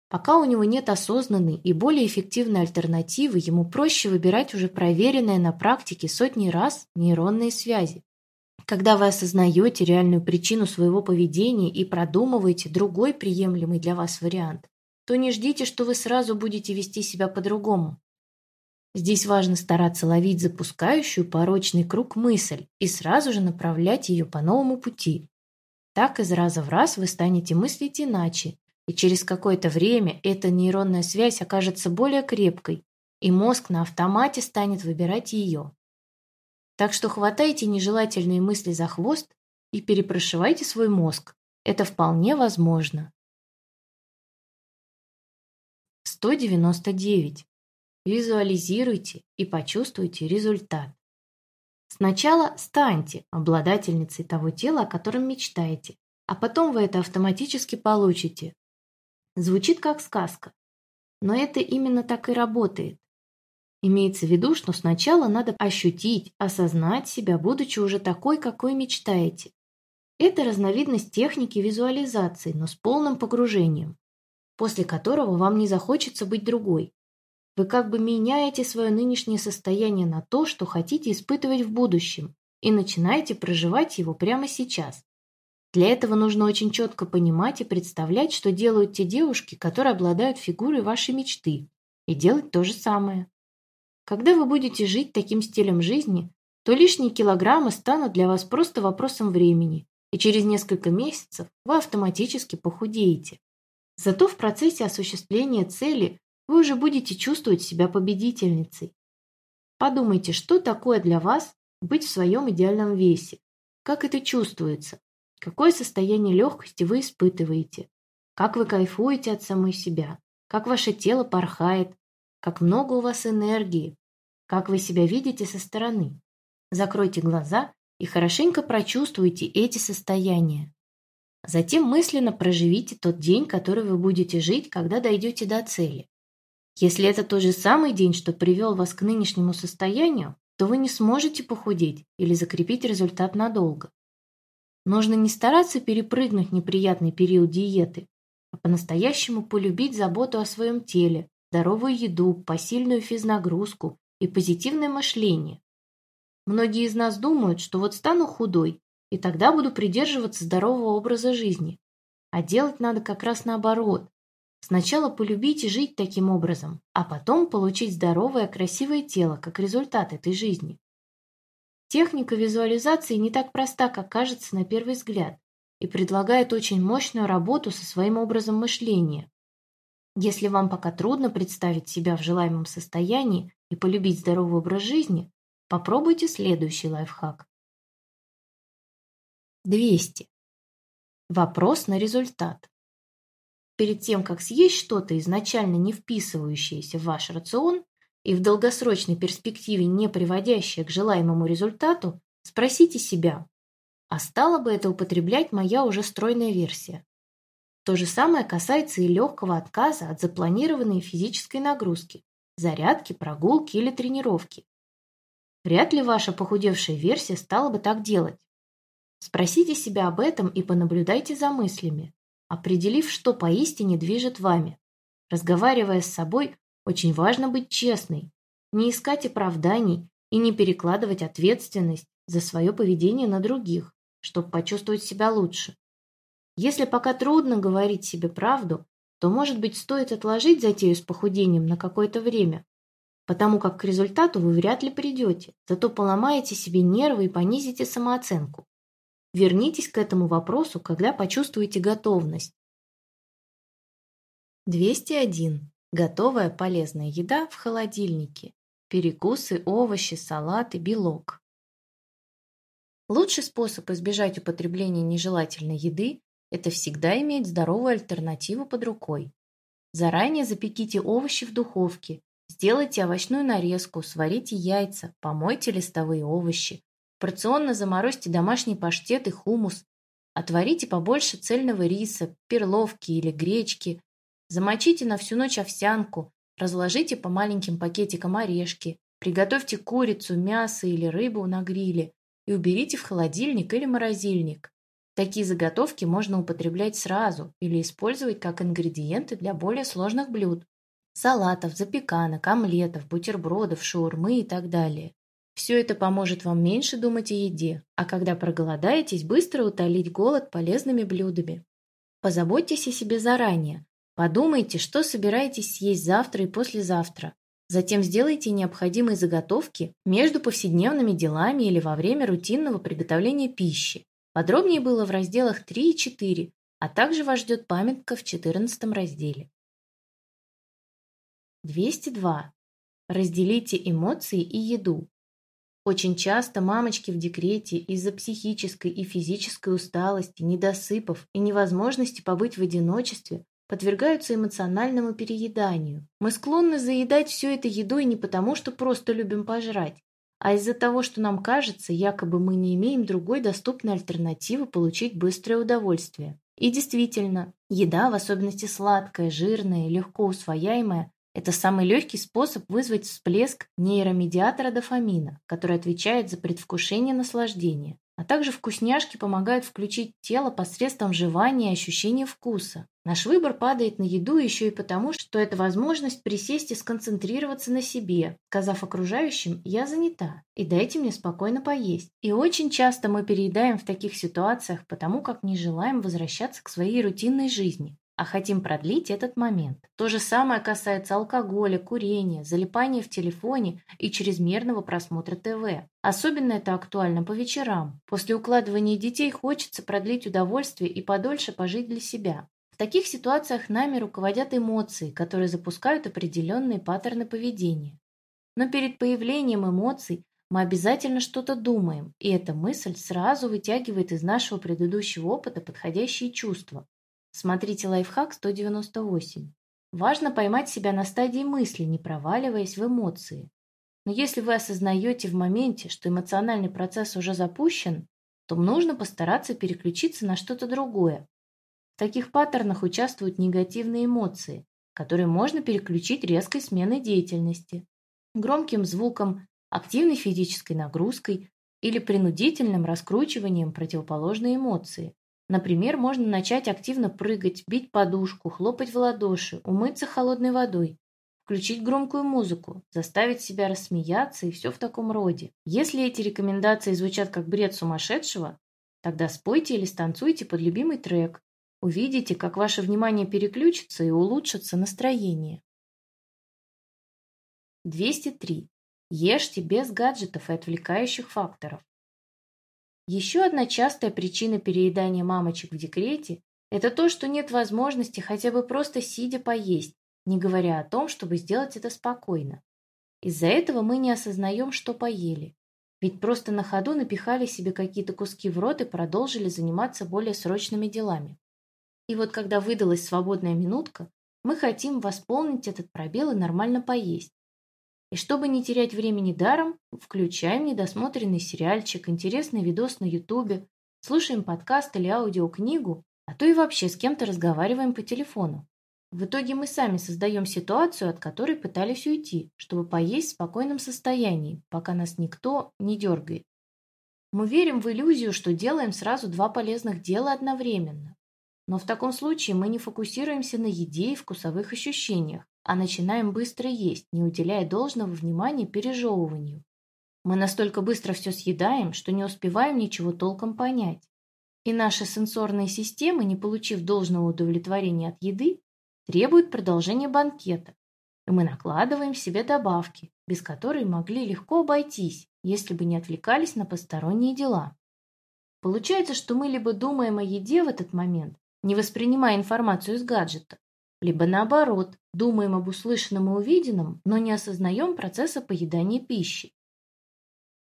Пока у него нет осознанной и более эффективной альтернативы, ему проще выбирать уже проверенные на практике сотни раз нейронные связи. Когда вы осознаете реальную причину своего поведения и продумываете другой приемлемый для вас вариант, то не ждите, что вы сразу будете вести себя по-другому. Здесь важно стараться ловить запускающую порочный круг мысль и сразу же направлять ее по новому пути. Так из раза в раз вы станете мыслить иначе, и через какое-то время эта нейронная связь окажется более крепкой, и мозг на автомате станет выбирать ее. Так что хватайте нежелательные мысли за хвост и перепрошивайте свой мозг. Это вполне возможно. 199. Визуализируйте и почувствуйте результат. Сначала станьте обладательницей того тела, о котором мечтаете, а потом вы это автоматически получите. Звучит как сказка, но это именно так и работает. Имеется в виду, что сначала надо ощутить, осознать себя, будучи уже такой, какой мечтаете. Это разновидность техники визуализации, но с полным погружением, после которого вам не захочется быть другой. Вы как бы меняете свое нынешнее состояние на то, что хотите испытывать в будущем, и начинаете проживать его прямо сейчас. Для этого нужно очень четко понимать и представлять, что делают те девушки, которые обладают фигурой вашей мечты, и делать то же самое. Когда вы будете жить таким стилем жизни, то лишние килограммы станут для вас просто вопросом времени, и через несколько месяцев вы автоматически похудеете. Зато в процессе осуществления цели вы уже будете чувствовать себя победительницей. Подумайте, что такое для вас быть в своем идеальном весе? Как это чувствуется? Какое состояние легкости вы испытываете? Как вы кайфуете от самой себя? Как ваше тело порхает? Как много у вас энергии? Как вы себя видите со стороны? Закройте глаза и хорошенько прочувствуйте эти состояния. Затем мысленно проживите тот день, который вы будете жить, когда дойдете до цели. Если это тот же самый день, что привел вас к нынешнему состоянию, то вы не сможете похудеть или закрепить результат надолго. Нужно не стараться перепрыгнуть неприятный период диеты, а по-настоящему полюбить заботу о своем теле, здоровую еду, посильную физнагрузку и позитивное мышление. Многие из нас думают, что вот стану худой, и тогда буду придерживаться здорового образа жизни. А делать надо как раз наоборот. Сначала полюбить и жить таким образом, а потом получить здоровое, красивое тело как результат этой жизни. Техника визуализации не так проста, как кажется на первый взгляд, и предлагает очень мощную работу со своим образом мышления. Если вам пока трудно представить себя в желаемом состоянии и полюбить здоровый образ жизни, попробуйте следующий лайфхак. 200. Вопрос на результат. Перед тем, как съесть что-то, изначально не вписывающееся в ваш рацион и в долгосрочной перспективе не приводящее к желаемому результату, спросите себя, а стала бы это употреблять моя уже стройная версия? То же самое касается и легкого отказа от запланированной физической нагрузки, зарядки, прогулки или тренировки. Вряд ли ваша похудевшая версия стала бы так делать. Спросите себя об этом и понаблюдайте за мыслями определив, что поистине движет вами. Разговаривая с собой, очень важно быть честной, не искать оправданий и не перекладывать ответственность за свое поведение на других, чтобы почувствовать себя лучше. Если пока трудно говорить себе правду, то, может быть, стоит отложить затею с похудением на какое-то время, потому как к результату вы вряд ли придете, зато поломаете себе нервы и понизите самооценку. Вернитесь к этому вопросу, когда почувствуете готовность. 201. Готовая полезная еда в холодильнике. Перекусы, овощи, салаты, белок. Лучший способ избежать употребления нежелательной еды – это всегда иметь здоровую альтернативу под рукой. Заранее запеките овощи в духовке, сделайте овощную нарезку, сварите яйца, помойте листовые овощи, Порционно заморозьте домашний паштет и хумус. Отварите побольше цельного риса, перловки или гречки. Замочите на всю ночь овсянку. Разложите по маленьким пакетикам орешки. Приготовьте курицу, мясо или рыбу на гриле и уберите в холодильник или морозильник. Такие заготовки можно употреблять сразу или использовать как ингредиенты для более сложных блюд. Салатов, запеканок, омлетов, бутербродов, шаурмы и так далее. Все это поможет вам меньше думать о еде, а когда проголодаетесь, быстро утолить голод полезными блюдами. Позаботьтесь о себе заранее. Подумайте, что собираетесь съесть завтра и послезавтра. Затем сделайте необходимые заготовки между повседневными делами или во время рутинного приготовления пищи. Подробнее было в разделах 3 и 4, а также вас ждет памятка в 14 разделе. 202. Разделите эмоции и еду. Очень часто мамочки в декрете из-за психической и физической усталости, недосыпов и невозможности побыть в одиночестве подвергаются эмоциональному перееданию. Мы склонны заедать все это едой не потому, что просто любим пожрать, а из-за того, что нам кажется, якобы мы не имеем другой доступной альтернативы получить быстрое удовольствие. И действительно, еда, в особенности сладкая, жирная, легко усвояемая, это самый легкий способ вызвать всплеск нейромедиатора дофамина, который отвечает за предвкушение наслаждения. А также вкусняшки помогают включить тело посредством жевания и ощущения вкуса. Наш выбор падает на еду еще и потому, что это возможность присесть и сконцентрироваться на себе, сказав окружающим «я занята» и дайте мне спокойно поесть. И очень часто мы переедаем в таких ситуациях, потому как не желаем возвращаться к своей рутинной жизни а хотим продлить этот момент. То же самое касается алкоголя, курения, залипания в телефоне и чрезмерного просмотра ТВ. Особенно это актуально по вечерам. После укладывания детей хочется продлить удовольствие и подольше пожить для себя. В таких ситуациях нами руководят эмоции, которые запускают определенные паттерны поведения. Но перед появлением эмоций мы обязательно что-то думаем, и эта мысль сразу вытягивает из нашего предыдущего опыта подходящие чувства. Смотрите лайфхак 198. Важно поймать себя на стадии мысли, не проваливаясь в эмоции. Но если вы осознаете в моменте, что эмоциональный процесс уже запущен, то нужно постараться переключиться на что-то другое. В таких паттернах участвуют негативные эмоции, которые можно переключить резкой сменой деятельности. Громким звуком, активной физической нагрузкой или принудительным раскручиванием противоположной эмоции. Например, можно начать активно прыгать, бить подушку, хлопать в ладоши, умыться холодной водой, включить громкую музыку, заставить себя рассмеяться и все в таком роде. Если эти рекомендации звучат как бред сумасшедшего, тогда спойте или станцуйте под любимый трек. Увидите, как ваше внимание переключится и улучшится настроение. 203. Ешьте без гаджетов и отвлекающих факторов. Еще одна частая причина переедания мамочек в декрете – это то, что нет возможности хотя бы просто сидя поесть, не говоря о том, чтобы сделать это спокойно. Из-за этого мы не осознаем, что поели. Ведь просто на ходу напихали себе какие-то куски в рот и продолжили заниматься более срочными делами. И вот когда выдалась свободная минутка, мы хотим восполнить этот пробел и нормально поесть. И чтобы не терять времени даром, включаем недосмотренный сериальчик, интересный видос на ютубе, слушаем подкаст или аудиокнигу, а то и вообще с кем-то разговариваем по телефону. В итоге мы сами создаем ситуацию, от которой пытались уйти, чтобы поесть в спокойном состоянии, пока нас никто не дергает. Мы верим в иллюзию, что делаем сразу два полезных дела одновременно. Но в таком случае мы не фокусируемся на еде и вкусовых ощущениях, а начинаем быстро есть, не уделяя должного внимания пережевыванию. Мы настолько быстро все съедаем, что не успеваем ничего толком понять. И наши сенсорные системы, не получив должного удовлетворения от еды, требуют продолжения банкета. И мы накладываем себе добавки, без которой могли легко обойтись, если бы не отвлекались на посторонние дела. Получается, что мы либо думаем о еде в этот момент, не воспринимая информацию из гаджета, либо наоборот, думаем об услышанном и увиденном, но не осознаем процесса поедания пищи.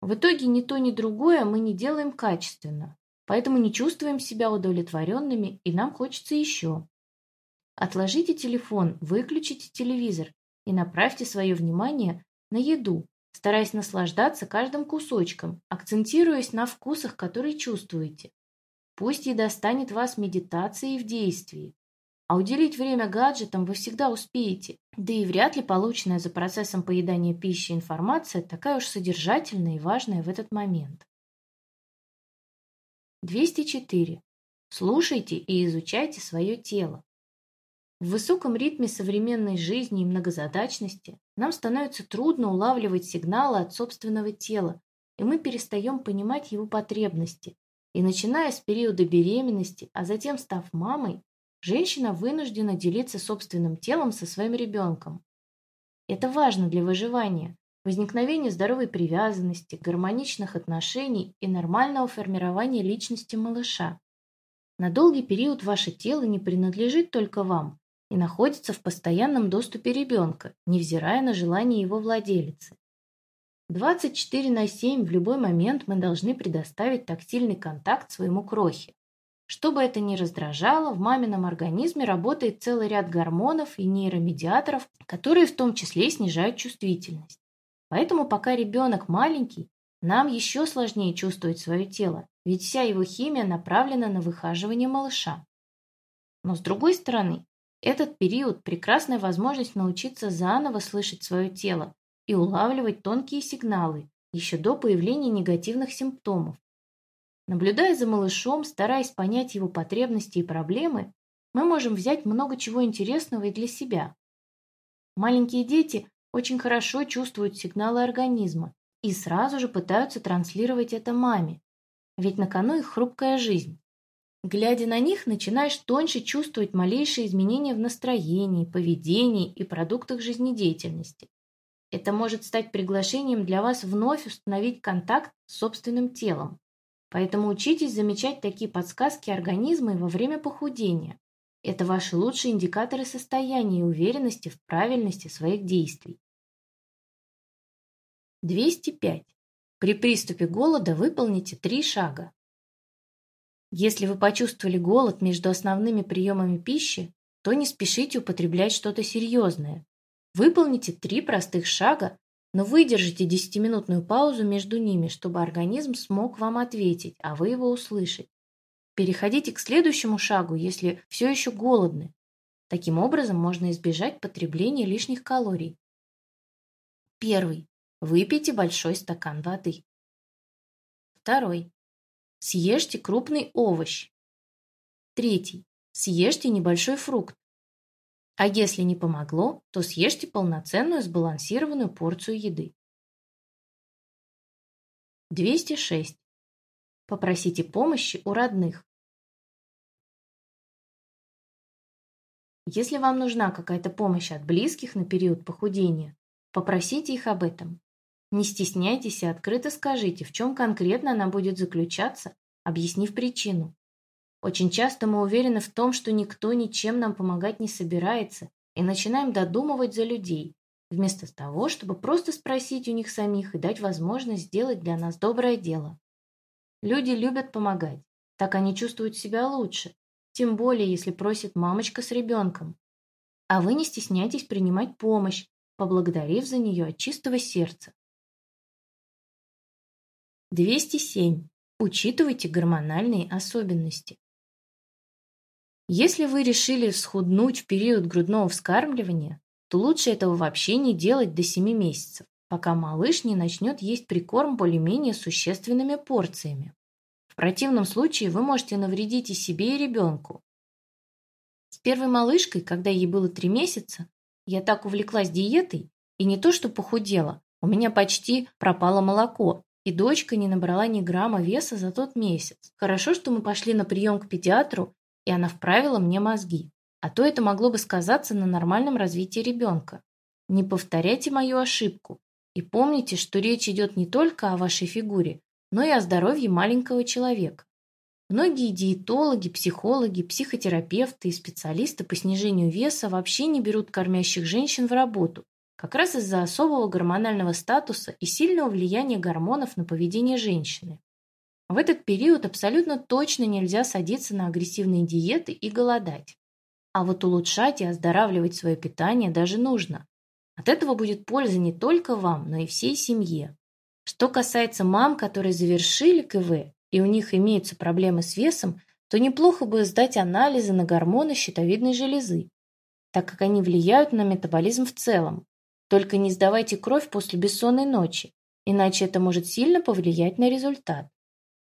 В итоге ни то, ни другое мы не делаем качественно, поэтому не чувствуем себя удовлетворенными и нам хочется еще. Отложите телефон, выключите телевизор и направьте свое внимание на еду, стараясь наслаждаться каждым кусочком, акцентируясь на вкусах, которые чувствуете. Пусть еда станет вас медитацией в действии, а уделить время гаджетам вы всегда успеете. Да и вряд ли полученная за процессом поедания пищи информация такая уж содержательная и важная в этот момент. 204. Слушайте и изучайте свое тело. В высоком ритме современной жизни и многозадачности нам становится трудно улавливать сигналы от собственного тела, и мы перестаем понимать его потребности. И начиная с периода беременности, а затем став мамой, женщина вынуждена делиться собственным телом со своим ребенком. Это важно для выживания, возникновения здоровой привязанности, гармоничных отношений и нормального формирования личности малыша. На долгий период ваше тело не принадлежит только вам и находится в постоянном доступе ребенка, невзирая на желание его владелицы. 24 на 7 в любой момент мы должны предоставить тактильный контакт своему крохе. Что бы это ни раздражало, в мамином организме работает целый ряд гормонов и нейромедиаторов, которые в том числе снижают чувствительность. Поэтому пока ребенок маленький, нам еще сложнее чувствовать свое тело, ведь вся его химия направлена на выхаживание малыша. Но с другой стороны, этот период – прекрасная возможность научиться заново слышать свое тело и улавливать тонкие сигналы еще до появления негативных симптомов, Наблюдая за малышом, стараясь понять его потребности и проблемы, мы можем взять много чего интересного и для себя. Маленькие дети очень хорошо чувствуют сигналы организма и сразу же пытаются транслировать это маме, ведь на кону их хрупкая жизнь. Глядя на них, начинаешь тоньше чувствовать малейшие изменения в настроении, поведении и продуктах жизнедеятельности. Это может стать приглашением для вас вновь установить контакт с собственным телом. Поэтому учитесь замечать такие подсказки организма во время похудения. Это ваши лучшие индикаторы состояния и уверенности в правильности своих действий. 205. При приступе голода выполните три шага. Если вы почувствовали голод между основными приемами пищи, то не спешите употреблять что-то серьезное. Выполните три простых шага, но выдержите десятиминутную паузу между ними, чтобы организм смог вам ответить, а вы его услышать. Переходите к следующему шагу, если все еще голодны. Таким образом можно избежать потребления лишних калорий. Первый. Выпейте большой стакан воды. Второй. Съешьте крупный овощ. Третий. Съешьте небольшой фрукт. А если не помогло, то съешьте полноценную сбалансированную порцию еды. 206. Попросите помощи у родных. Если вам нужна какая-то помощь от близких на период похудения, попросите их об этом. Не стесняйтесь и открыто скажите, в чем конкретно она будет заключаться, объяснив причину. Очень часто мы уверены в том, что никто ничем нам помогать не собирается, и начинаем додумывать за людей, вместо того, чтобы просто спросить у них самих и дать возможность сделать для нас доброе дело. Люди любят помогать, так они чувствуют себя лучше, тем более, если просит мамочка с ребенком. А вы не стесняйтесь принимать помощь, поблагодарив за нее от чистого сердца. 207. Учитывайте гормональные особенности. Если вы решили схуднуть в период грудного вскармливания, то лучше этого вообще не делать до 7 месяцев, пока малыш не начнет есть прикорм более-менее существенными порциями. В противном случае вы можете навредить и себе, и ребенку. С первой малышкой, когда ей было 3 месяца, я так увлеклась диетой, и не то что похудела, у меня почти пропало молоко, и дочка не набрала ни грамма веса за тот месяц. Хорошо, что мы пошли на прием к педиатру, и она вправила мне мозги. А то это могло бы сказаться на нормальном развитии ребенка. Не повторяйте мою ошибку. И помните, что речь идет не только о вашей фигуре, но и о здоровье маленького человека. Многие диетологи, психологи, психотерапевты и специалисты по снижению веса вообще не берут кормящих женщин в работу, как раз из-за особого гормонального статуса и сильного влияния гормонов на поведение женщины. В этот период абсолютно точно нельзя садиться на агрессивные диеты и голодать. А вот улучшать и оздоравливать свое питание даже нужно. От этого будет польза не только вам, но и всей семье. Что касается мам, которые завершили КВ, и у них имеются проблемы с весом, то неплохо бы сдать анализы на гормоны щитовидной железы, так как они влияют на метаболизм в целом, только не сдавайте кровь после бессонной ночи, иначе это может сильно повлиять на результат.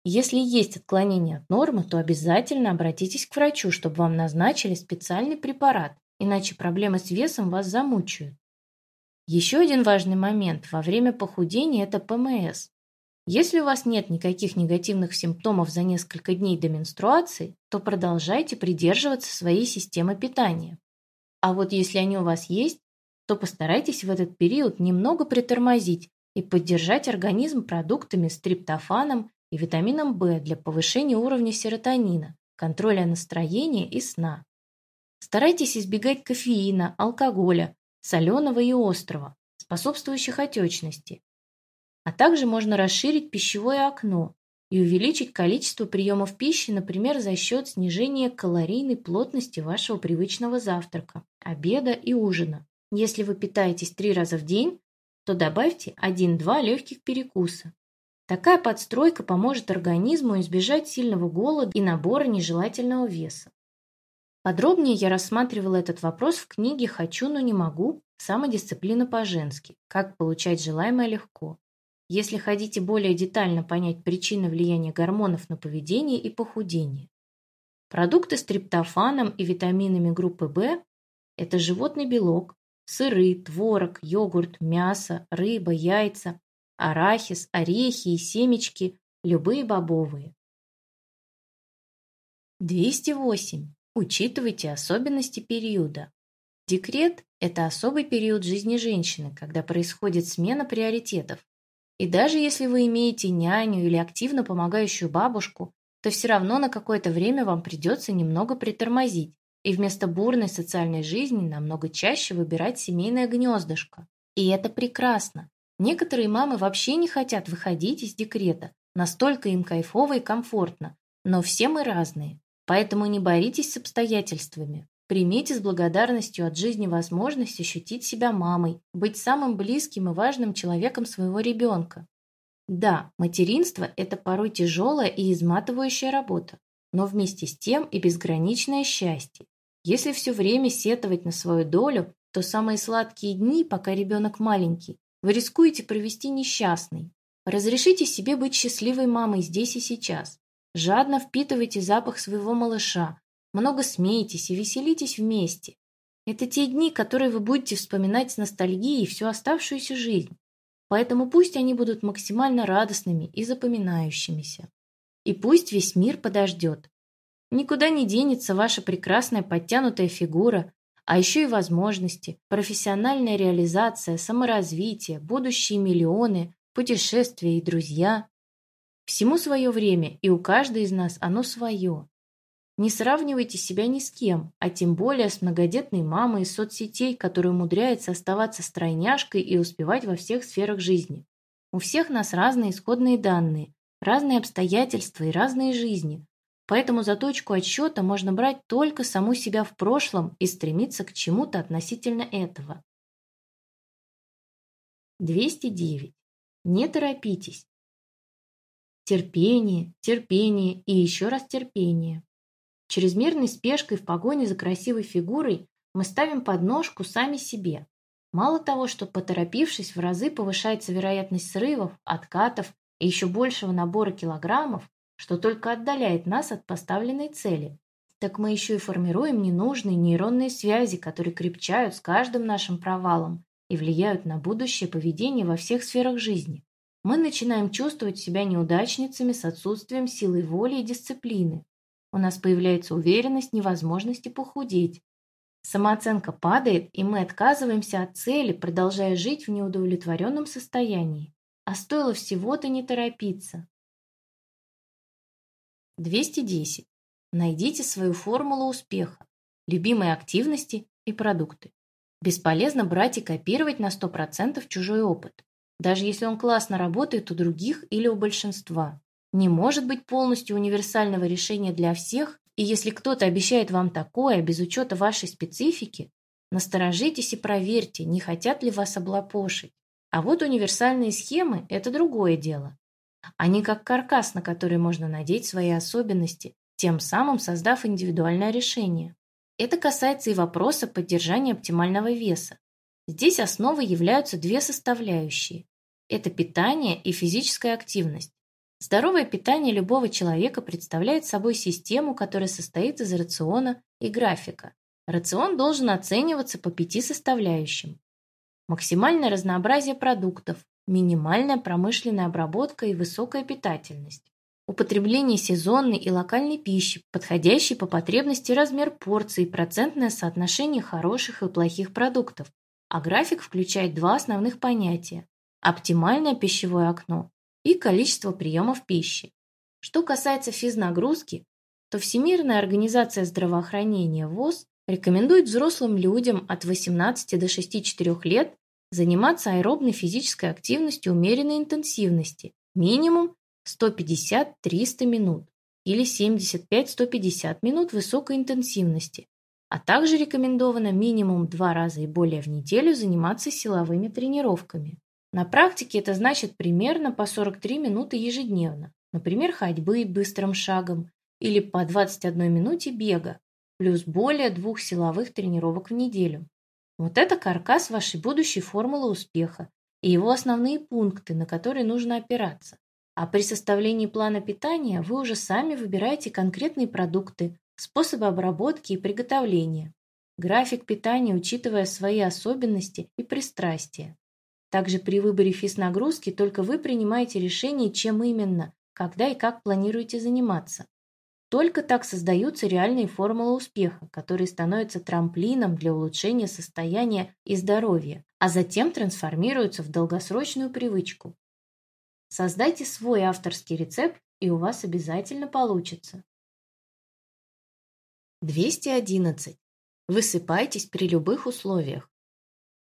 Если есть отклонение от нормы, то обязательно обратитесь к врачу, чтобы вам назначили специальный препарат, иначе проблемы с весом вас замучают. Еще один важный момент во время похудения – это ПМС. Если у вас нет никаких негативных симптомов за несколько дней до менструации, то продолжайте придерживаться своей системы питания. А вот если они у вас есть, то постарайтесь в этот период немного притормозить и поддержать организм продуктами с триптофаном и витамином В для повышения уровня серотонина, контроля настроения и сна. Старайтесь избегать кофеина, алкоголя, соленого и острого, способствующих отечности. А также можно расширить пищевое окно и увеличить количество приемов пищи, например, за счет снижения калорийной плотности вашего привычного завтрака, обеда и ужина. Если вы питаетесь три раза в день, то добавьте 1-2 легких перекуса. Такая подстройка поможет организму избежать сильного голода и набора нежелательного веса. Подробнее я рассматривала этот вопрос в книге «Хочу, но не могу. Самодисциплина по-женски. Как получать желаемое легко». Если хотите более детально понять причины влияния гормонов на поведение и похудение. Продукты с триптофаном и витаминами группы В – это животный белок, сыры, творог, йогурт, мясо, рыба, яйца, арахис, орехи и семечки, любые бобовые. 208. Учитывайте особенности периода. Декрет – это особый период жизни женщины, когда происходит смена приоритетов. И даже если вы имеете няню или активно помогающую бабушку, то все равно на какое-то время вам придется немного притормозить, и вместо бурной социальной жизни намного чаще выбирать семейное гнездышко. И это прекрасно. Некоторые мамы вообще не хотят выходить из декрета, настолько им кайфово и комфортно, но все мы разные. Поэтому не боритесь с обстоятельствами. Примите с благодарностью от жизни возможность ощутить себя мамой, быть самым близким и важным человеком своего ребенка. Да, материнство – это порой тяжелая и изматывающая работа, но вместе с тем и безграничное счастье. Если все время сетовать на свою долю, то самые сладкие дни, пока ребенок маленький, вы рискуете провести несчастный. Разрешите себе быть счастливой мамой здесь и сейчас. Жадно впитывайте запах своего малыша, много смейтесь и веселитесь вместе. Это те дни, которые вы будете вспоминать с ностальгией всю оставшуюся жизнь. Поэтому пусть они будут максимально радостными и запоминающимися. И пусть весь мир подождет. Никуда не денется ваша прекрасная подтянутая фигура, а еще и возможности, профессиональная реализация, саморазвитие, будущие миллионы, путешествия и друзья. Всему свое время, и у каждой из нас оно свое. Не сравнивайте себя ни с кем, а тем более с многодетной мамой из соцсетей, которая умудряется оставаться стройняшкой и успевать во всех сферах жизни. У всех нас разные исходные данные, разные обстоятельства и разные жизни, поэтому за точку отсчета можно брать только саму себя в прошлом и стремиться к чему-то относительно этого. 209. Не торопитесь. Терпение, терпение и еще раз терпение. Чрезмерной спешкой в погоне за красивой фигурой мы ставим подножку сами себе. Мало того, что поторопившись в разы повышается вероятность срывов, откатов и еще большего набора килограммов, что только отдаляет нас от поставленной цели, так мы еще и формируем ненужные нейронные связи, которые крепчают с каждым нашим провалом и влияют на будущее поведение во всех сферах жизни. Мы начинаем чувствовать себя неудачницами с отсутствием силы воли и дисциплины, у нас появляется уверенность невозможности похудеть. Самооценка падает, и мы отказываемся от цели, продолжая жить в неудовлетворенном состоянии. А стоило всего-то не торопиться. 210. Найдите свою формулу успеха, любимые активности и продукты. Бесполезно брать и копировать на 100% чужой опыт, даже если он классно работает у других или у большинства. Не может быть полностью универсального решения для всех, и если кто-то обещает вам такое без учета вашей специфики, насторожитесь и проверьте, не хотят ли вас облапошить. А вот универсальные схемы – это другое дело. Они как каркас, на который можно надеть свои особенности, тем самым создав индивидуальное решение. Это касается и вопроса поддержания оптимального веса. Здесь основой являются две составляющие. Это питание и физическая активность. Здоровое питание любого человека представляет собой систему, которая состоит из рациона и графика. Рацион должен оцениваться по пяти составляющим. Максимальное разнообразие продуктов, минимальная промышленная обработка и высокая питательность. Употребление сезонной и локальной пищи, подходящей по потребности размер порции и процентное соотношение хороших и плохих продуктов. А график включает два основных понятия – оптимальное пищевое окно и количество приемов пищи. Что касается физнагрузки, то Всемирная организация здравоохранения ВОЗ рекомендует взрослым людям от 18 до 64 лет заниматься аэробной физической активностью умеренной интенсивности минимум 150-300 минут или 75-150 минут высокой интенсивности, а также рекомендовано минимум два раза и более в неделю заниматься силовыми тренировками. На практике это значит примерно по 43 минуты ежедневно, например, ходьбы быстрым шагом или по 21 минуте бега, плюс более двух силовых тренировок в неделю. Вот это каркас вашей будущей формулы успеха и его основные пункты, на которые нужно опираться. А при составлении плана питания вы уже сами выбираете конкретные продукты, способы обработки и приготовления, график питания, учитывая свои особенности и пристрастия. Также при выборе физнагрузки только вы принимаете решение, чем именно, когда и как планируете заниматься. Только так создаются реальные формулы успеха, которые становятся трамплином для улучшения состояния и здоровья, а затем трансформируются в долгосрочную привычку. Создайте свой авторский рецепт, и у вас обязательно получится. 211. Высыпайтесь при любых условиях.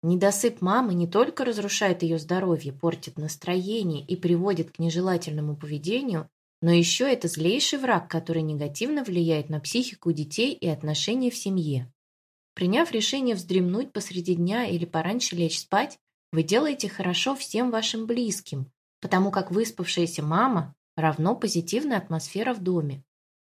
Недосып мамы не только разрушает ее здоровье, портит настроение и приводит к нежелательному поведению, но еще это злейший враг, который негативно влияет на психику детей и отношения в семье. Приняв решение вздремнуть посреди дня или пораньше лечь спать, вы делаете хорошо всем вашим близким, потому как выспавшаяся мама равно позитивная атмосфера в доме.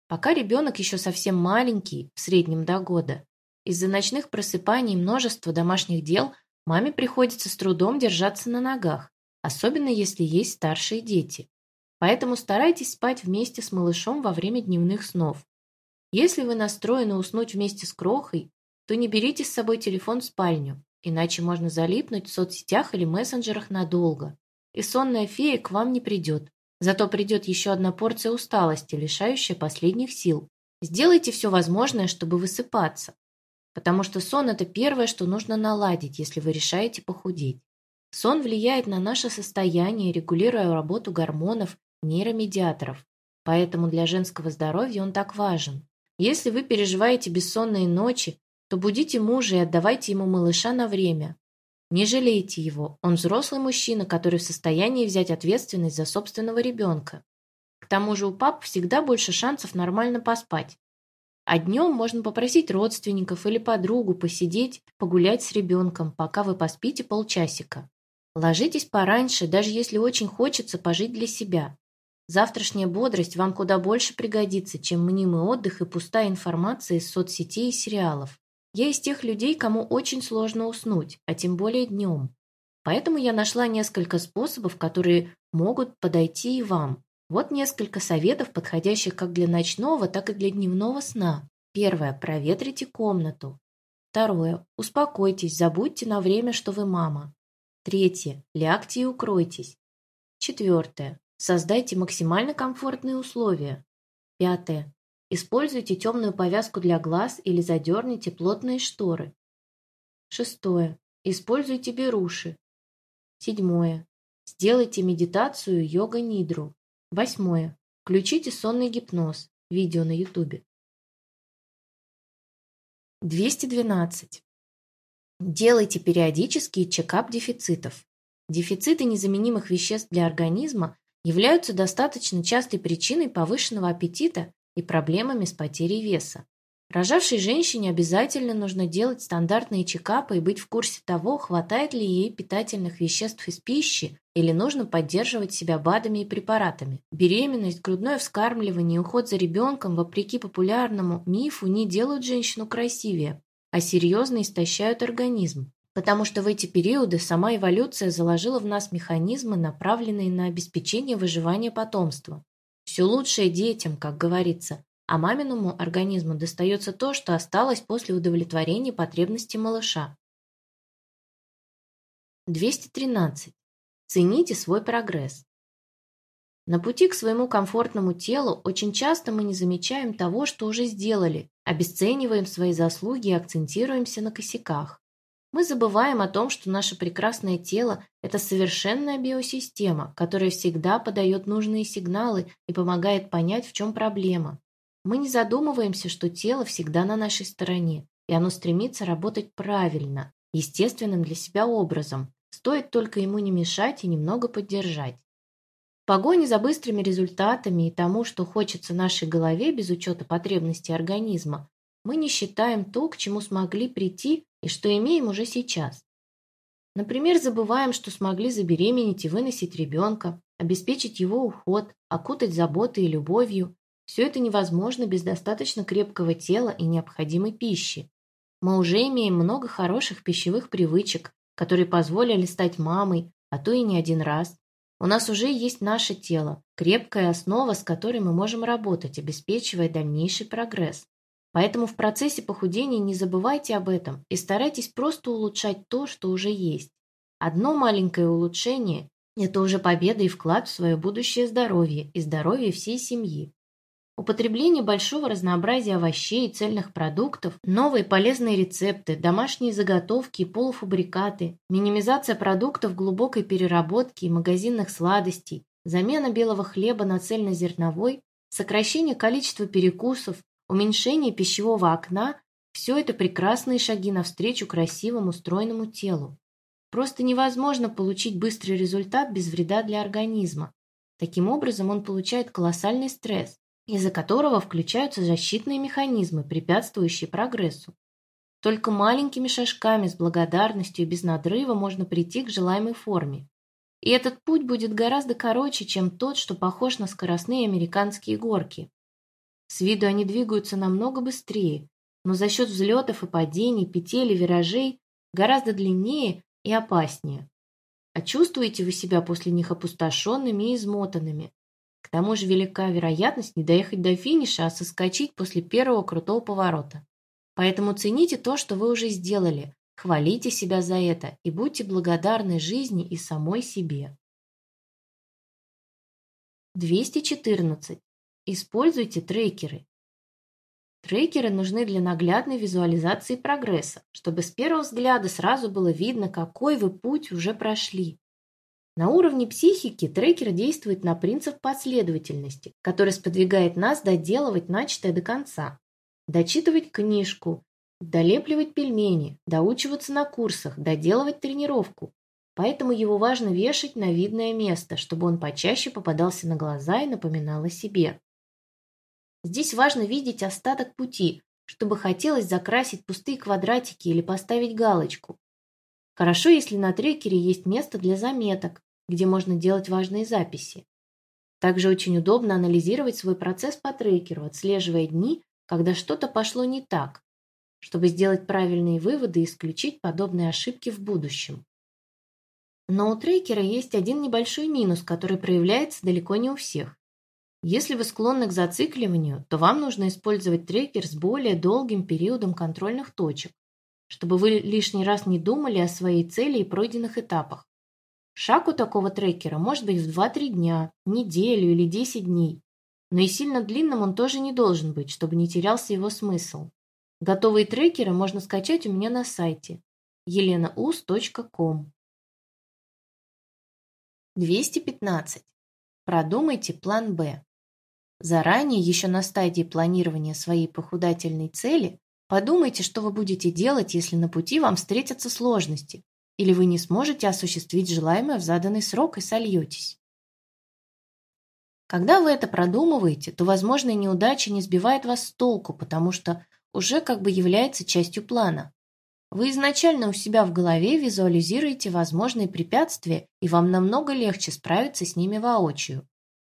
Пока ребенок еще совсем маленький, в среднем до года, из-за ночных просыпаний и множества домашних дел Маме приходится с трудом держаться на ногах, особенно если есть старшие дети. Поэтому старайтесь спать вместе с малышом во время дневных снов. Если вы настроены уснуть вместе с крохой, то не берите с собой телефон в спальню, иначе можно залипнуть в соцсетях или мессенджерах надолго, и сонная фея к вам не придет. Зато придет еще одна порция усталости, лишающая последних сил. Сделайте все возможное, чтобы высыпаться, потому что сон – это первое, что нужно наладить, если вы решаете похудеть. Сон влияет на наше состояние, регулируя работу гормонов, нейромедиаторов, поэтому для женского здоровья он так важен. Если вы переживаете бессонные ночи, то будите мужа и отдавайте ему малыша на время. Не жалейте его, он взрослый мужчина, который в состоянии взять ответственность за собственного ребенка. К тому же у пап всегда больше шансов нормально поспать. А днем можно попросить родственников или подругу посидеть, погулять с ребенком, пока вы поспите полчасика. Ложитесь пораньше, даже если очень хочется пожить для себя. Завтрашняя бодрость вам куда больше пригодится, чем мнимый отдых и пустая информация из соцсетей и сериалов. Я из тех людей, кому очень сложно уснуть, а тем более днем. Поэтому я нашла несколько способов, которые могут подойти и вам. Вот несколько советов, подходящих как для ночного, так и для дневного сна. Первое. Проветрите комнату. Второе. Успокойтесь, забудьте на время, что вы мама. Третье. Лягте и укройтесь. Четвертое. Создайте максимально комфортные условия. Пятое. Используйте темную повязку для глаз или задерните плотные шторы. Шестое. Используйте беруши. Седьмое. Сделайте медитацию йога-нидру. Восьмое. Включите сонный гипноз. Видео на ютубе. 212. Делайте периодический чекап дефицитов. Дефициты незаменимых веществ для организма являются достаточно частой причиной повышенного аппетита и проблемами с потерей веса. Рожавшей женщине обязательно нужно делать стандартные чекапы и быть в курсе того, хватает ли ей питательных веществ из пищи или нужно поддерживать себя БАДами и препаратами. Беременность, грудное вскармливание и уход за ребенком, вопреки популярному мифу, не делают женщину красивее, а серьезно истощают организм потому что в эти периоды сама эволюция заложила в нас механизмы, направленные на обеспечение выживания потомства. Все лучшее детям, как говорится, а маминому организму достается то, что осталось после удовлетворения потребностей малыша. 213. Цените свой прогресс. На пути к своему комфортному телу очень часто мы не замечаем того, что уже сделали, обесцениваем свои заслуги и акцентируемся на косяках. Мы забываем о том, что наше прекрасное тело – это совершенная биосистема, которая всегда подает нужные сигналы и помогает понять, в чем проблема. Мы не задумываемся, что тело всегда на нашей стороне, и оно стремится работать правильно, естественным для себя образом. Стоит только ему не мешать и немного поддержать. В погоне за быстрыми результатами и тому, что хочется нашей голове без учета потребностей организма, мы не считаем то, к чему смогли прийти и что имеем уже сейчас. Например, забываем, что смогли забеременеть и выносить ребенка, обеспечить его уход, окутать заботой и любовью. Все это невозможно без достаточно крепкого тела и необходимой пищи. Мы уже имеем много хороших пищевых привычек, которые позволили стать мамой, а то и не один раз. У нас уже есть наше тело, крепкая основа, с которой мы можем работать, обеспечивая дальнейший прогресс. Поэтому в процессе похудения не забывайте об этом и старайтесь просто улучшать то, что уже есть. Одно маленькое улучшение – это уже победа и вклад в свое будущее здоровье и здоровье всей семьи. Употребление большого разнообразия овощей и цельных продуктов, новые полезные рецепты, домашние заготовки и полуфабрикаты, минимизация продуктов глубокой переработки и магазинных сладостей, замена белого хлеба на цельнозерновой, сокращение количества перекусов, Уменьшение пищевого окна – все это прекрасные шаги навстречу красивому стройному телу. Просто невозможно получить быстрый результат без вреда для организма. Таким образом, он получает колоссальный стресс, из-за которого включаются защитные механизмы, препятствующие прогрессу. Только маленькими шажками с благодарностью и без надрыва можно прийти к желаемой форме. И этот путь будет гораздо короче, чем тот, что похож на скоростные американские горки. С виду они двигаются намного быстрее, но за счет взлетов и падений, петель и виражей гораздо длиннее и опаснее. А чувствуете вы себя после них опустошенными и измотанными. К тому же велика вероятность не доехать до финиша, а соскочить после первого крутого поворота. Поэтому цените то, что вы уже сделали, хвалите себя за это и будьте благодарны жизни и самой себе. 214. Используйте трекеры. Трекеры нужны для наглядной визуализации прогресса, чтобы с первого взгляда сразу было видно, какой вы путь уже прошли. На уровне психики трекер действует на принцип последовательности, который сподвигает нас доделывать начатое до конца. Дочитывать книжку, долепливать пельмени, доучиваться на курсах, доделывать тренировку. Поэтому его важно вешать на видное место, чтобы он почаще попадался на глаза и напоминал о себе. Здесь важно видеть остаток пути, чтобы хотелось закрасить пустые квадратики или поставить галочку. Хорошо, если на трекере есть место для заметок, где можно делать важные записи. Также очень удобно анализировать свой процесс по трекеру, отслеживая дни, когда что-то пошло не так, чтобы сделать правильные выводы и исключить подобные ошибки в будущем. Но у трекера есть один небольшой минус, который проявляется далеко не у всех. Если вы склонны к зацикливанию, то вам нужно использовать трекер с более долгим периодом контрольных точек, чтобы вы лишний раз не думали о своей цели и пройденных этапах. Шаг у такого трекера может быть в 2-3 дня, неделю или 10 дней. Но и сильно длинным он тоже не должен быть, чтобы не терялся его смысл. Готовые трекеры можно скачать у меня на сайте elenaus.com 215. Продумайте план «Б». Заранее, еще на стадии планирования своей похудательной цели, подумайте, что вы будете делать, если на пути вам встретятся сложности, или вы не сможете осуществить желаемое в заданный срок и сольетесь. Когда вы это продумываете, то возможная неудача не сбивает вас с толку, потому что уже как бы является частью плана. Вы изначально у себя в голове визуализируете возможные препятствия, и вам намного легче справиться с ними воочию.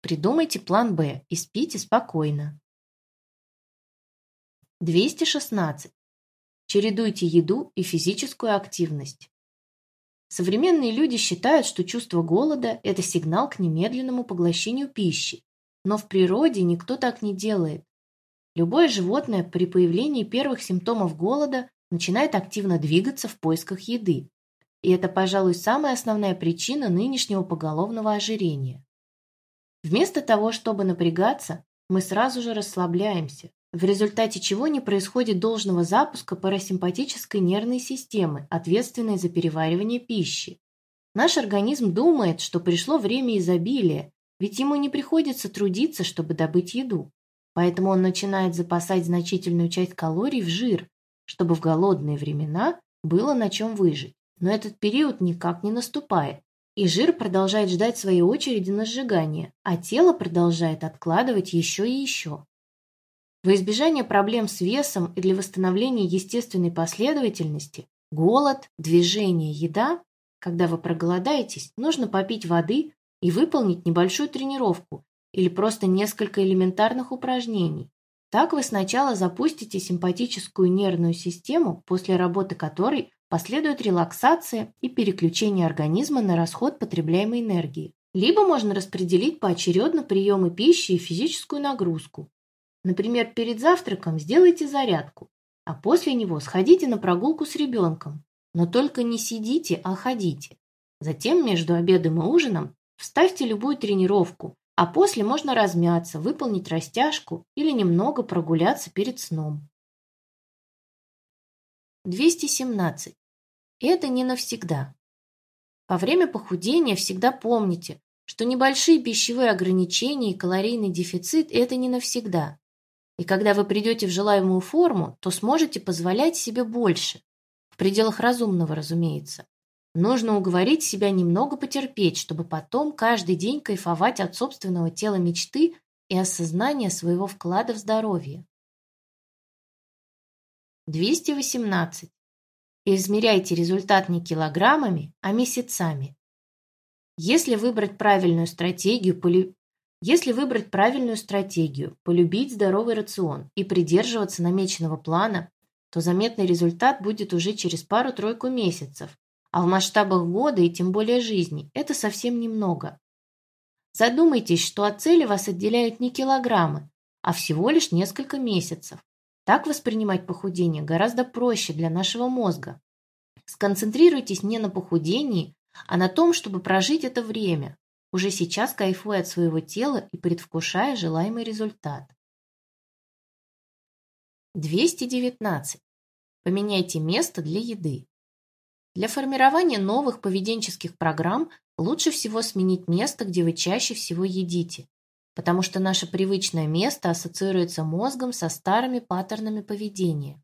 Придумайте план «Б» и спите спокойно. 216. Чередуйте еду и физическую активность. Современные люди считают, что чувство голода – это сигнал к немедленному поглощению пищи. Но в природе никто так не делает. Любое животное при появлении первых симптомов голода начинает активно двигаться в поисках еды. И это, пожалуй, самая основная причина нынешнего поголовного ожирения. Вместо того, чтобы напрягаться, мы сразу же расслабляемся, в результате чего не происходит должного запуска парасимпатической нервной системы, ответственной за переваривание пищи. Наш организм думает, что пришло время изобилия, ведь ему не приходится трудиться, чтобы добыть еду. Поэтому он начинает запасать значительную часть калорий в жир, чтобы в голодные времена было на чем выжить. Но этот период никак не наступает, и жир продолжает ждать своей очереди на сжигание, а тело продолжает откладывать еще и еще. Во избежание проблем с весом и для восстановления естественной последовательности голод, движение, еда, когда вы проголодаетесь, нужно попить воды и выполнить небольшую тренировку или просто несколько элементарных упражнений. Так вы сначала запустите симпатическую нервную систему, после работы которой последует релаксация и переключение организма на расход потребляемой энергии. Либо можно распределить поочередно приемы пищи и физическую нагрузку, Например, перед завтраком сделайте зарядку, а после него сходите на прогулку с ребенком. Но только не сидите, а ходите. Затем между обедом и ужином вставьте любую тренировку, а после можно размяться, выполнить растяжку или немного прогуляться перед сном. 217. Это не навсегда. Во время похудения всегда помните, что небольшие пищевые ограничения и калорийный дефицит – это не навсегда. И когда вы придете в желаемую форму, то сможете позволять себе больше. В пределах разумного, разумеется. Нужно уговорить себя немного потерпеть, чтобы потом каждый день кайфовать от собственного тела мечты и осознания своего вклада в здоровье. 218. Измеряйте результат не килограммами, а месяцами. Если выбрать правильную стратегию если выбрать правильную стратегию, полюбить здоровый рацион и придерживаться намеченного плана, то заметный результат будет уже через пару-тройку месяцев, а в масштабах года и тем более жизни это совсем немного. Задумайтесь, что от цели вас отделяют не килограммы, а всего лишь несколько месяцев. Так воспринимать похудение гораздо проще для нашего мозга. Сконцентрируйтесь не на похудении, а на том, чтобы прожить это время, уже сейчас кайфуя от своего тела и предвкушая желаемый результат. 219. Поменяйте место для еды. Для формирования новых поведенческих программ лучше всего сменить место, где вы чаще всего едите, потому что наше привычное место ассоциируется мозгом со старыми паттернами поведения.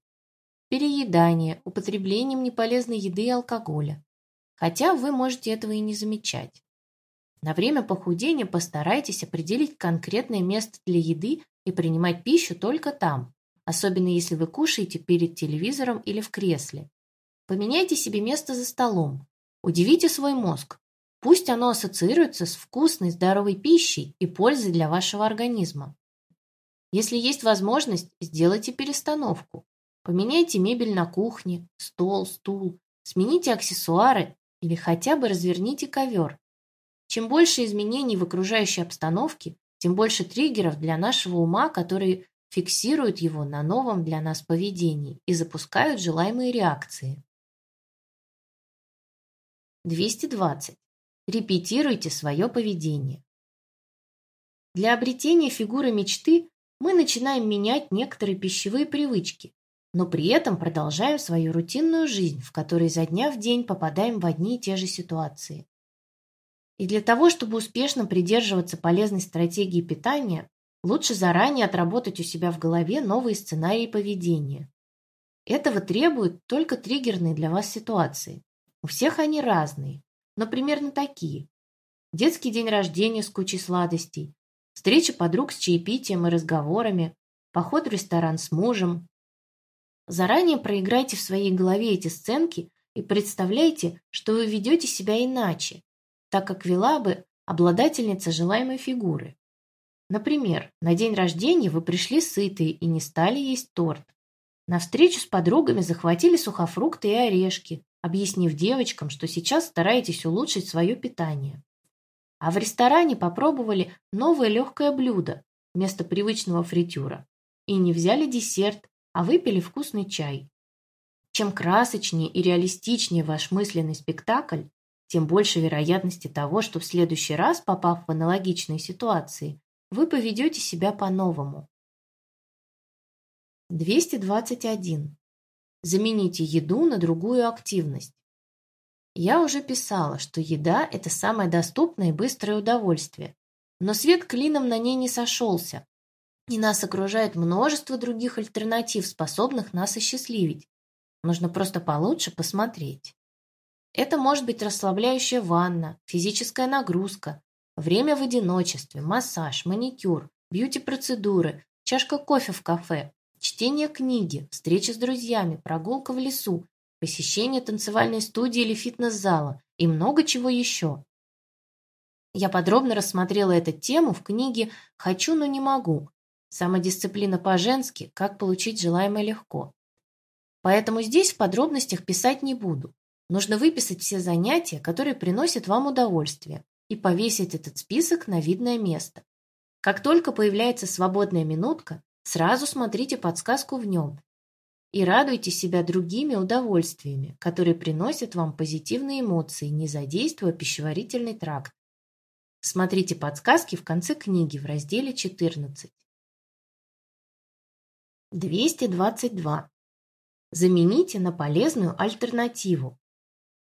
Переедание, употреблением неполезной еды и алкоголя. Хотя вы можете этого и не замечать. На время похудения постарайтесь определить конкретное место для еды и принимать пищу только там, особенно если вы кушаете перед телевизором или в кресле. Поменяйте себе место за столом. Удивите свой мозг. Пусть оно ассоциируется с вкусной, здоровой пищей и пользой для вашего организма. Если есть возможность, сделайте перестановку. Поменяйте мебель на кухне, стол, стул, смените аксессуары или хотя бы разверните ковер. Чем больше изменений в окружающей обстановке, тем больше триггеров для нашего ума, которые фиксируют его на новом для нас поведении и запускают желаемые реакции. 220. Репетируйте свое поведение. Для обретения фигуры мечты мы начинаем менять некоторые пищевые привычки, но при этом продолжаем свою рутинную жизнь, в которой изо дня в день попадаем в одни и те же ситуации. И для того, чтобы успешно придерживаться полезной стратегии питания, Лучше заранее отработать у себя в голове новые сценарии поведения. Этого требуют только триггерные для вас ситуации. У всех они разные, но примерно такие. Детский день рождения с кучей сладостей, встреча подруг с чаепитием и разговорами, поход в ресторан с мужем. Заранее проиграйте в своей голове эти сценки и представляйте, что вы ведете себя иначе, так как вела бы обладательница желаемой фигуры. Например, на день рождения вы пришли сытые и не стали есть торт. На встречу с подругами захватили сухофрукты и орешки, объяснив девочкам, что сейчас стараетесь улучшить свое питание. А в ресторане попробовали новое легкое блюдо вместо привычного фритюра и не взяли десерт, а выпили вкусный чай. Чем красочнее и реалистичнее ваш мысленный спектакль, тем больше вероятности того, что в следующий раз, попав в аналогичные ситуации, вы поведете себя по-новому. 221. Замените еду на другую активность. Я уже писала, что еда – это самое доступное и быстрое удовольствие. Но свет клином на ней не сошелся. И нас окружает множество других альтернатив, способных нас осчастливить. Нужно просто получше посмотреть. Это может быть расслабляющая ванна, физическая нагрузка, Время в одиночестве, массаж, маникюр, бьюти-процедуры, чашка кофе в кафе, чтение книги, встреча с друзьями, прогулка в лесу, посещение танцевальной студии или фитнес-зала и много чего еще. Я подробно рассмотрела эту тему в книге «Хочу, но не могу. Самодисциплина по-женски. Как получить желаемое легко». Поэтому здесь в подробностях писать не буду. Нужно выписать все занятия, которые приносят вам удовольствие, и повесить этот список на видное место. Как только появляется свободная минутка, сразу смотрите подсказку в нем и радуйте себя другими удовольствиями, которые приносят вам позитивные эмоции, не задействуя пищеварительный тракт. Смотрите подсказки в конце книги в разделе 14. 222. Замените на полезную альтернативу.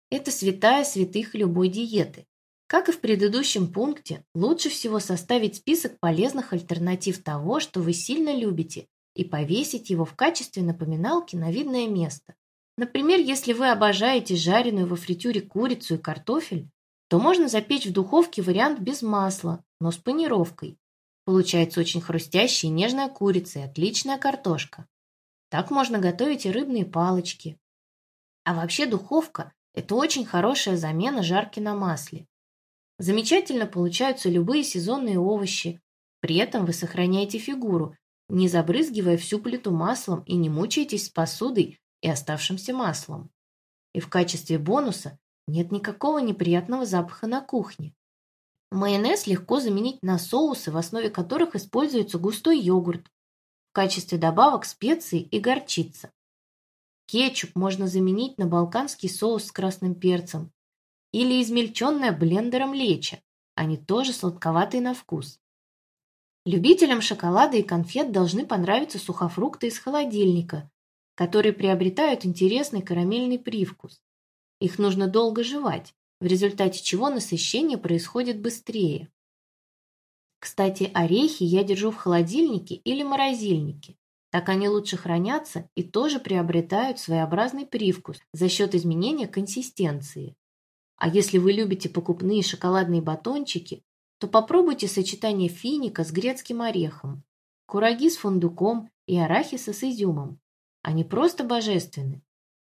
Это святая святых любой диеты. Как и в предыдущем пункте, лучше всего составить список полезных альтернатив того, что вы сильно любите, и повесить его в качестве напоминалки на видное место. Например, если вы обожаете жареную во фритюре курицу и картофель, то можно запечь в духовке вариант без масла, но с панировкой. Получается очень хрустящая и нежная курица и отличная картошка. Так можно готовить и рыбные палочки. А вообще духовка – это очень хорошая замена жарки на масле. Замечательно получаются любые сезонные овощи. При этом вы сохраняете фигуру, не забрызгивая всю плиту маслом и не мучаетесь с посудой и оставшимся маслом. И в качестве бонуса нет никакого неприятного запаха на кухне. Майонез легко заменить на соусы, в основе которых используется густой йогурт, в качестве добавок специй и горчица. Кетчуп можно заменить на балканский соус с красным перцем или измельченное блендером лечо, они тоже сладковатые на вкус. Любителям шоколада и конфет должны понравиться сухофрукты из холодильника, которые приобретают интересный карамельный привкус. Их нужно долго жевать, в результате чего насыщение происходит быстрее. Кстати, орехи я держу в холодильнике или морозильнике. Так они лучше хранятся и тоже приобретают своеобразный привкус за счет изменения консистенции. А если вы любите покупные шоколадные батончики, то попробуйте сочетание финика с грецким орехом, кураги с фундуком и арахиса с изюмом. Они просто божественны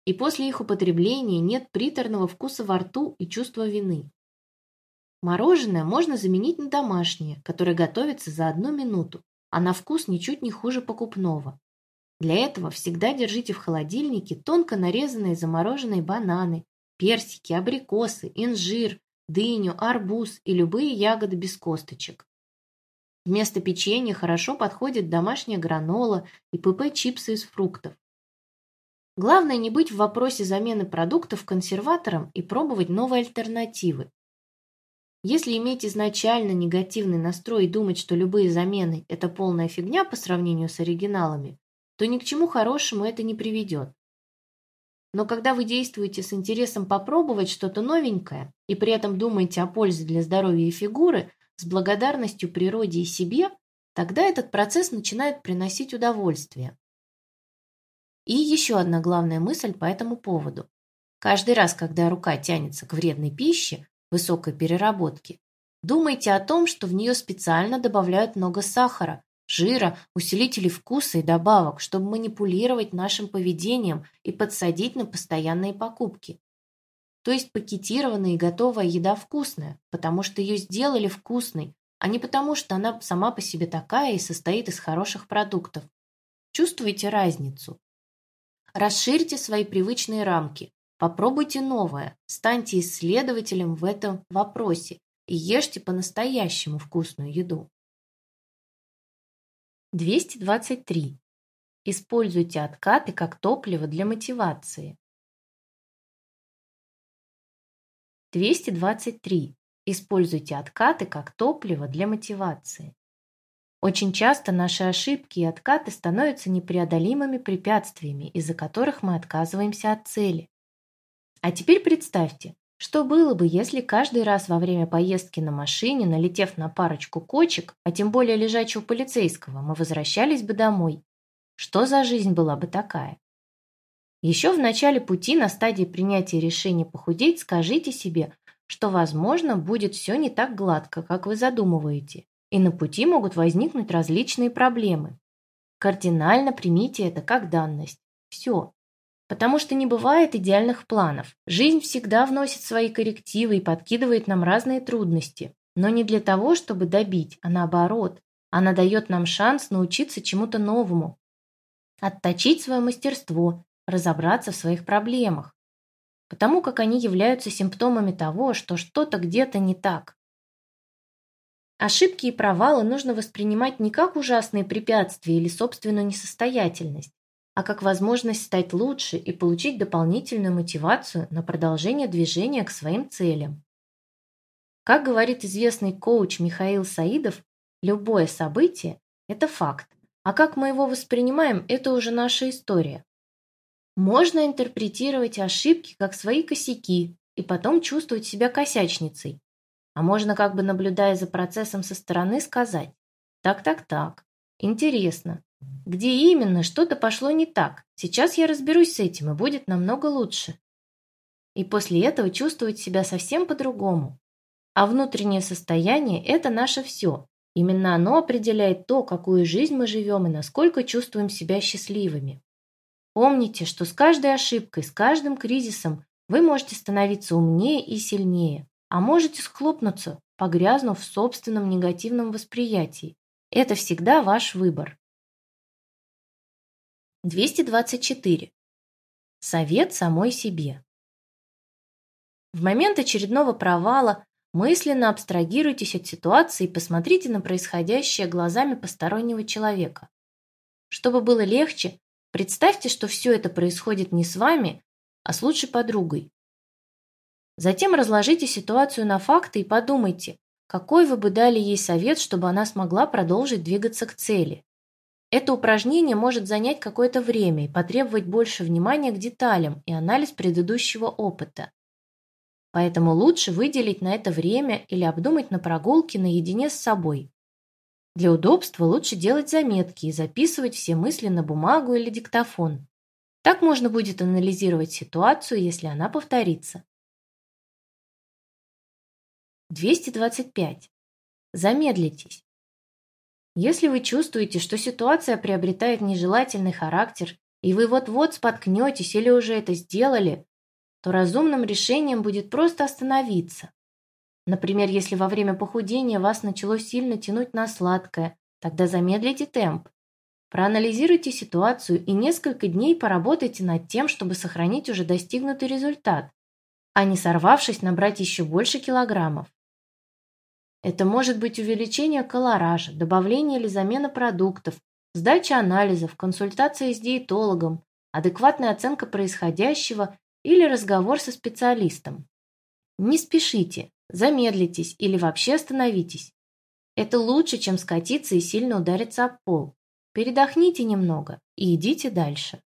и после их употребления нет приторного вкуса во рту и чувства вины. Мороженое можно заменить на домашнее, которое готовится за одну минуту, а на вкус ничуть не хуже покупного. Для этого всегда держите в холодильнике тонко нарезанные замороженные бананы, персики, абрикосы, инжир, дыню, арбуз и любые ягоды без косточек. Вместо печенья хорошо подходит домашняя гранола и ПП-чипсы из фруктов. Главное не быть в вопросе замены продуктов консерватором и пробовать новые альтернативы. Если иметь изначально негативный настрой и думать, что любые замены – это полная фигня по сравнению с оригиналами, то ни к чему хорошему это не приведет. Но когда вы действуете с интересом попробовать что-то новенькое и при этом думаете о пользе для здоровья и фигуры, с благодарностью природе и себе, тогда этот процесс начинает приносить удовольствие. И еще одна главная мысль по этому поводу. Каждый раз, когда рука тянется к вредной пище, высокой переработке, думайте о том, что в нее специально добавляют много сахара, жира, усилителей вкуса и добавок, чтобы манипулировать нашим поведением и подсадить на постоянные покупки. То есть пакетированная и готовая еда вкусная, потому что ее сделали вкусной, а не потому, что она сама по себе такая и состоит из хороших продуктов. Чувствуете разницу? Расширьте свои привычные рамки. Попробуйте новое. Станьте исследователем в этом вопросе и ешьте по-настоящему вкусную еду. 223. Используйте откаты как топливо для мотивации. 223. Используйте откаты как топливо для мотивации. Очень часто наши ошибки и откаты становятся непреодолимыми препятствиями, из-за которых мы отказываемся от цели. А теперь представьте, что было бы, если каждый раз во время поездки на машине, налетев на парочку кочек, а тем более лежачего полицейского, мы возвращались бы домой? Что за жизнь была бы такая? Еще в начале пути на стадии принятия решения похудеть скажите себе, что, возможно, будет все не так гладко, как вы задумываете, и на пути могут возникнуть различные проблемы. Кардинально примите это как данность. Все. Потому что не бывает идеальных планов. Жизнь всегда вносит свои коррективы и подкидывает нам разные трудности. Но не для того, чтобы добить, а наоборот. Она дает нам шанс научиться чему-то новому. Отточить свое мастерство, разобраться в своих проблемах. Потому как они являются симптомами того, что что-то где-то не так. Ошибки и провалы нужно воспринимать не как ужасные препятствия или собственную несостоятельность, а как возможность стать лучше и получить дополнительную мотивацию на продолжение движения к своим целям. Как говорит известный коуч Михаил Саидов, любое событие – это факт, а как мы его воспринимаем – это уже наша история. Можно интерпретировать ошибки как свои косяки и потом чувствовать себя косячницей, а можно как бы наблюдая за процессом со стороны сказать «Так-так-так, интересно, где именно что-то пошло не так? Сейчас я разберусь с этим, и будет намного лучше». И после этого чувствовать себя совсем по-другому. А внутреннее состояние – это наше все. Именно оно определяет то, какую жизнь мы живем и насколько чувствуем себя счастливыми. Помните, что с каждой ошибкой, с каждым кризисом вы можете становиться умнее и сильнее а можете схлопнуться, погрязнув в собственном негативном восприятии. Это всегда ваш выбор. 224. Совет самой себе. В момент очередного провала мысленно абстрагируйтесь от ситуации и посмотрите на происходящее глазами постороннего человека. Чтобы было легче, представьте, что все это происходит не с вами, а с лучшей подругой. Затем разложите ситуацию на факты и подумайте, какой вы бы дали ей совет, чтобы она смогла продолжить двигаться к цели. Это упражнение может занять какое-то время и потребовать больше внимания к деталям и анализ предыдущего опыта. Поэтому лучше выделить на это время или обдумать на прогулке наедине с собой. Для удобства лучше делать заметки и записывать все мысли на бумагу или диктофон. Так можно будет анализировать ситуацию, если она повторится. 225. Замедлитесь. Если вы чувствуете, что ситуация приобретает нежелательный характер, и вы вот-вот споткнетесь или уже это сделали, то разумным решением будет просто остановиться. Например, если во время похудения вас начало сильно тянуть на сладкое, тогда замедлите темп. Проанализируйте ситуацию и несколько дней поработайте над тем, чтобы сохранить уже достигнутый результат, а не сорвавшись набрать еще больше килограммов. Это может быть увеличение колоража, добавление или замена продуктов, сдача анализов, консультация с диетологом, адекватная оценка происходящего или разговор со специалистом. Не спешите, замедлитесь или вообще остановитесь. Это лучше, чем скатиться и сильно удариться об пол. Передохните немного и идите дальше.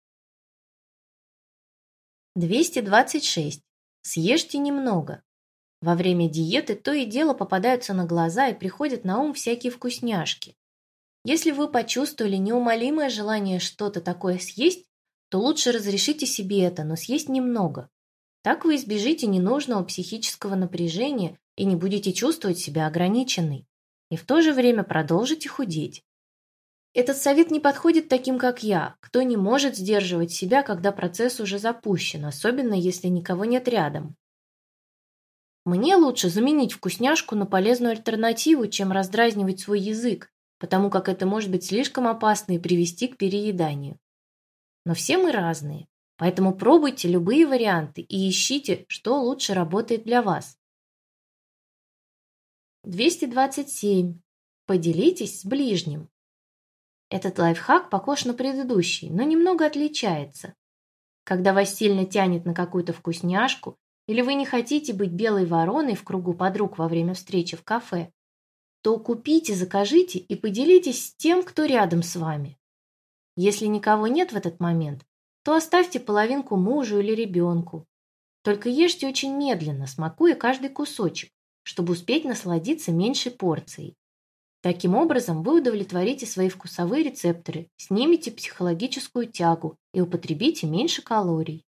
226. Съешьте немного. Во время диеты то и дело попадаются на глаза и приходят на ум всякие вкусняшки. Если вы почувствовали неумолимое желание что-то такое съесть, то лучше разрешите себе это, но съесть немного. Так вы избежите ненужного психического напряжения и не будете чувствовать себя ограниченной. И в то же время продолжите худеть. Этот совет не подходит таким, как я, кто не может сдерживать себя, когда процесс уже запущен, особенно если никого нет рядом. Мне лучше заменить вкусняшку на полезную альтернативу, чем раздразнивать свой язык, потому как это может быть слишком опасно и привести к перееданию. Но все мы разные, поэтому пробуйте любые варианты и ищите, что лучше работает для вас. 227. Поделитесь с ближним. Этот лайфхак похож на предыдущий, но немного отличается. Когда вас сильно тянет на какую-то вкусняшку, или вы не хотите быть белой вороной в кругу подруг во время встречи в кафе, то купите, закажите и поделитесь с тем, кто рядом с вами. Если никого нет в этот момент, то оставьте половинку мужу или ребенку. Только ешьте очень медленно, смакуя каждый кусочек, чтобы успеть насладиться меньшей порцией. Таким образом, вы удовлетворите свои вкусовые рецепторы, снимете психологическую тягу и употребите меньше калорий.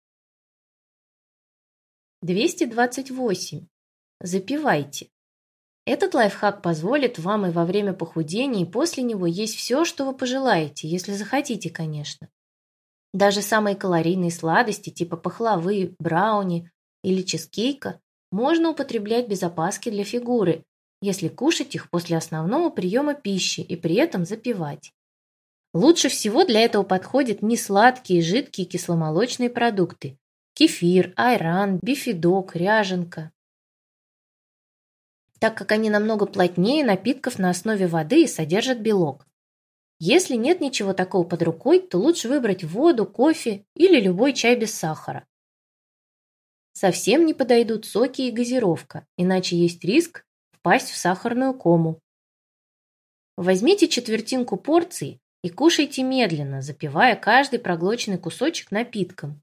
228. Запивайте. Этот лайфхак позволит вам и во время похудения, и после него есть все, что вы пожелаете, если захотите, конечно. Даже самые калорийные сладости, типа пахлавы, брауни или чизкейка, можно употреблять без опаски для фигуры, если кушать их после основного приема пищи и при этом запивать. Лучше всего для этого подходят несладкие жидкие кисломолочные продукты, кефир, айран, бифидок, ряженка. Так как они намного плотнее напитков на основе воды и содержат белок. Если нет ничего такого под рукой, то лучше выбрать воду, кофе или любой чай без сахара. Совсем не подойдут соки и газировка, иначе есть риск впасть в сахарную кому. Возьмите четвертинку порции и кушайте медленно, запивая каждый проглоченный кусочек напитком.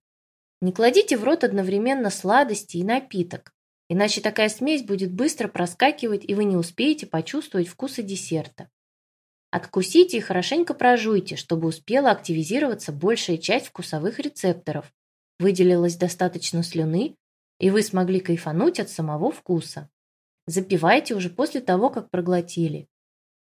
Не кладите в рот одновременно сладости и напиток, иначе такая смесь будет быстро проскакивать, и вы не успеете почувствовать вкусы десерта. Откусите и хорошенько прожуйте, чтобы успела активизироваться большая часть вкусовых рецепторов, выделилось достаточно слюны, и вы смогли кайфануть от самого вкуса. Запивайте уже после того, как проглотили.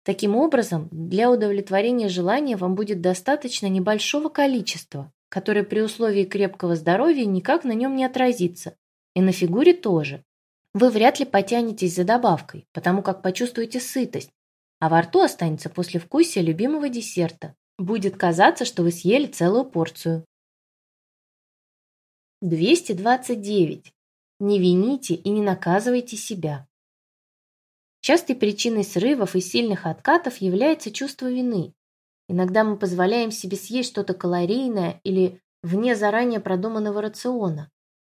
Таким образом, для удовлетворения желания вам будет достаточно небольшого количества, которое при условии крепкого здоровья никак на нем не отразится, и на фигуре тоже. Вы вряд ли потянетесь за добавкой, потому как почувствуете сытость, а во рту останется послевкусие любимого десерта. Будет казаться, что вы съели целую порцию. 229. Не вините и не наказывайте себя. Частой причиной срывов и сильных откатов является чувство вины. Иногда мы позволяем себе съесть что-то калорийное или вне заранее продуманного рациона,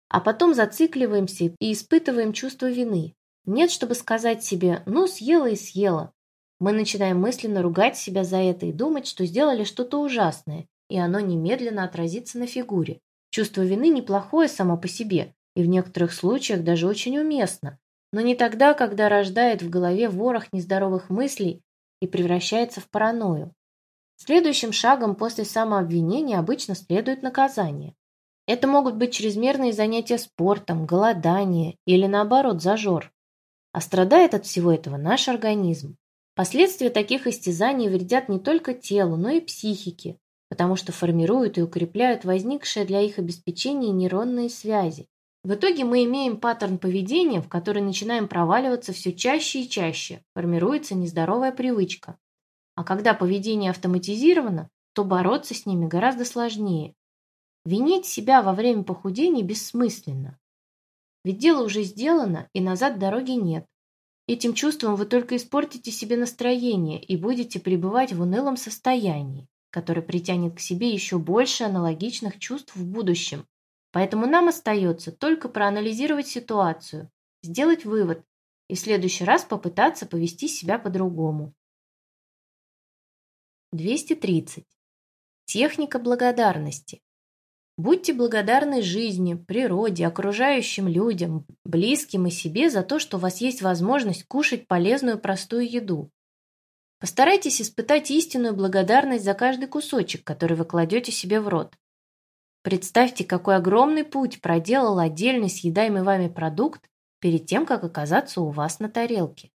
а потом зацикливаемся и испытываем чувство вины. Нет, чтобы сказать себе «ну, съела и съела». Мы начинаем мысленно ругать себя за это и думать, что сделали что-то ужасное, и оно немедленно отразится на фигуре. Чувство вины неплохое само по себе, и в некоторых случаях даже очень уместно, но не тогда, когда рождает в голове ворох нездоровых мыслей и превращается в паранойю. Следующим шагом после самообвинения обычно следует наказание. Это могут быть чрезмерные занятия спортом, голодание или наоборот зажор. А страдает от всего этого наш организм. Последствия таких истязаний вредят не только телу, но и психике, потому что формируют и укрепляют возникшие для их обеспечения нейронные связи. В итоге мы имеем паттерн поведения, в который начинаем проваливаться все чаще и чаще, формируется нездоровая привычка. А когда поведение автоматизировано, то бороться с ними гораздо сложнее. Винить себя во время похудения бессмысленно. Ведь дело уже сделано, и назад дороги нет. Этим чувством вы только испортите себе настроение и будете пребывать в унылом состоянии, которое притянет к себе еще больше аналогичных чувств в будущем. Поэтому нам остается только проанализировать ситуацию, сделать вывод и в следующий раз попытаться повести себя по-другому. 230. Техника благодарности. Будьте благодарны жизни, природе, окружающим людям, близким и себе за то, что у вас есть возможность кушать полезную простую еду. Постарайтесь испытать истинную благодарность за каждый кусочек, который вы кладете себе в рот. Представьте, какой огромный путь проделал отдельный съедаемый вами продукт перед тем, как оказаться у вас на тарелке.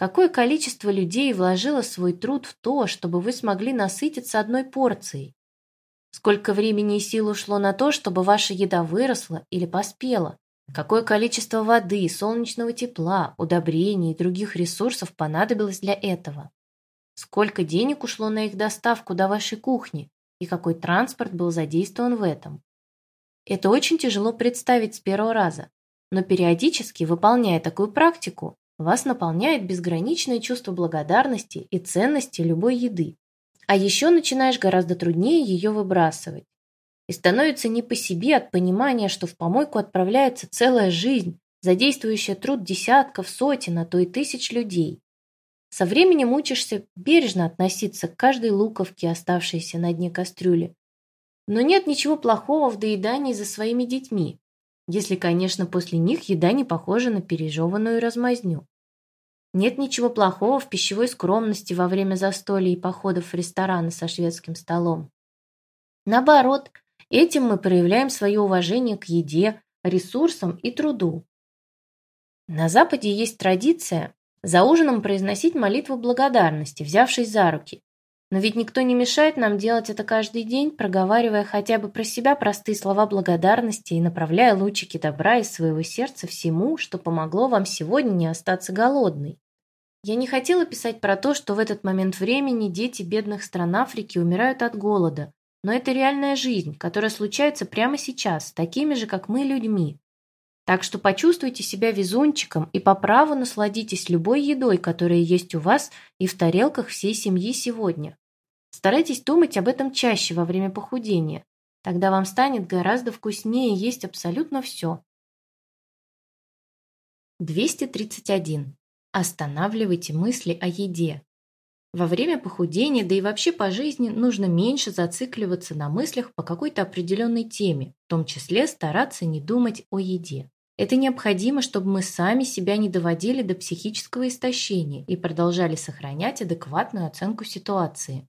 Какое количество людей вложило свой труд в то, чтобы вы смогли насытиться одной порцией? Сколько времени и сил ушло на то, чтобы ваша еда выросла или поспела? Какое количество воды, солнечного тепла, удобрений и других ресурсов понадобилось для этого? Сколько денег ушло на их доставку до вашей кухни? И какой транспорт был задействован в этом? Это очень тяжело представить с первого раза, но периодически, выполняя такую практику, вас наполняет безграничное чувство благодарности и ценности любой еды. А еще начинаешь гораздо труднее ее выбрасывать. И становится не по себе от понимания, что в помойку отправляется целая жизнь, задействующая труд десятков, сотен, а то и тысяч людей. Со временем учишься бережно относиться к каждой луковке, оставшейся на дне кастрюли. Но нет ничего плохого в доедании за своими детьми, если, конечно, после них еда не похожа на пережеванную размазню. Нет ничего плохого в пищевой скромности во время застолья и походов в рестораны со шведским столом. Наоборот, этим мы проявляем свое уважение к еде, ресурсам и труду. На Западе есть традиция за ужином произносить молитву благодарности, взявшись за руки. Но ведь никто не мешает нам делать это каждый день, проговаривая хотя бы про себя простые слова благодарности и направляя лучики добра из своего сердца всему, что помогло вам сегодня не остаться голодной. Я не хотела писать про то, что в этот момент времени дети бедных стран Африки умирают от голода, но это реальная жизнь, которая случается прямо сейчас, такими же, как мы, людьми. Так что почувствуйте себя везунчиком и по праву насладитесь любой едой, которая есть у вас и в тарелках всей семьи сегодня. Старайтесь думать об этом чаще во время похудения. Тогда вам станет гораздо вкуснее есть абсолютно все. 231. Останавливайте мысли о еде. Во время похудения, да и вообще по жизни, нужно меньше зацикливаться на мыслях по какой-то определенной теме, в том числе стараться не думать о еде. Это необходимо, чтобы мы сами себя не доводили до психического истощения и продолжали сохранять адекватную оценку ситуации.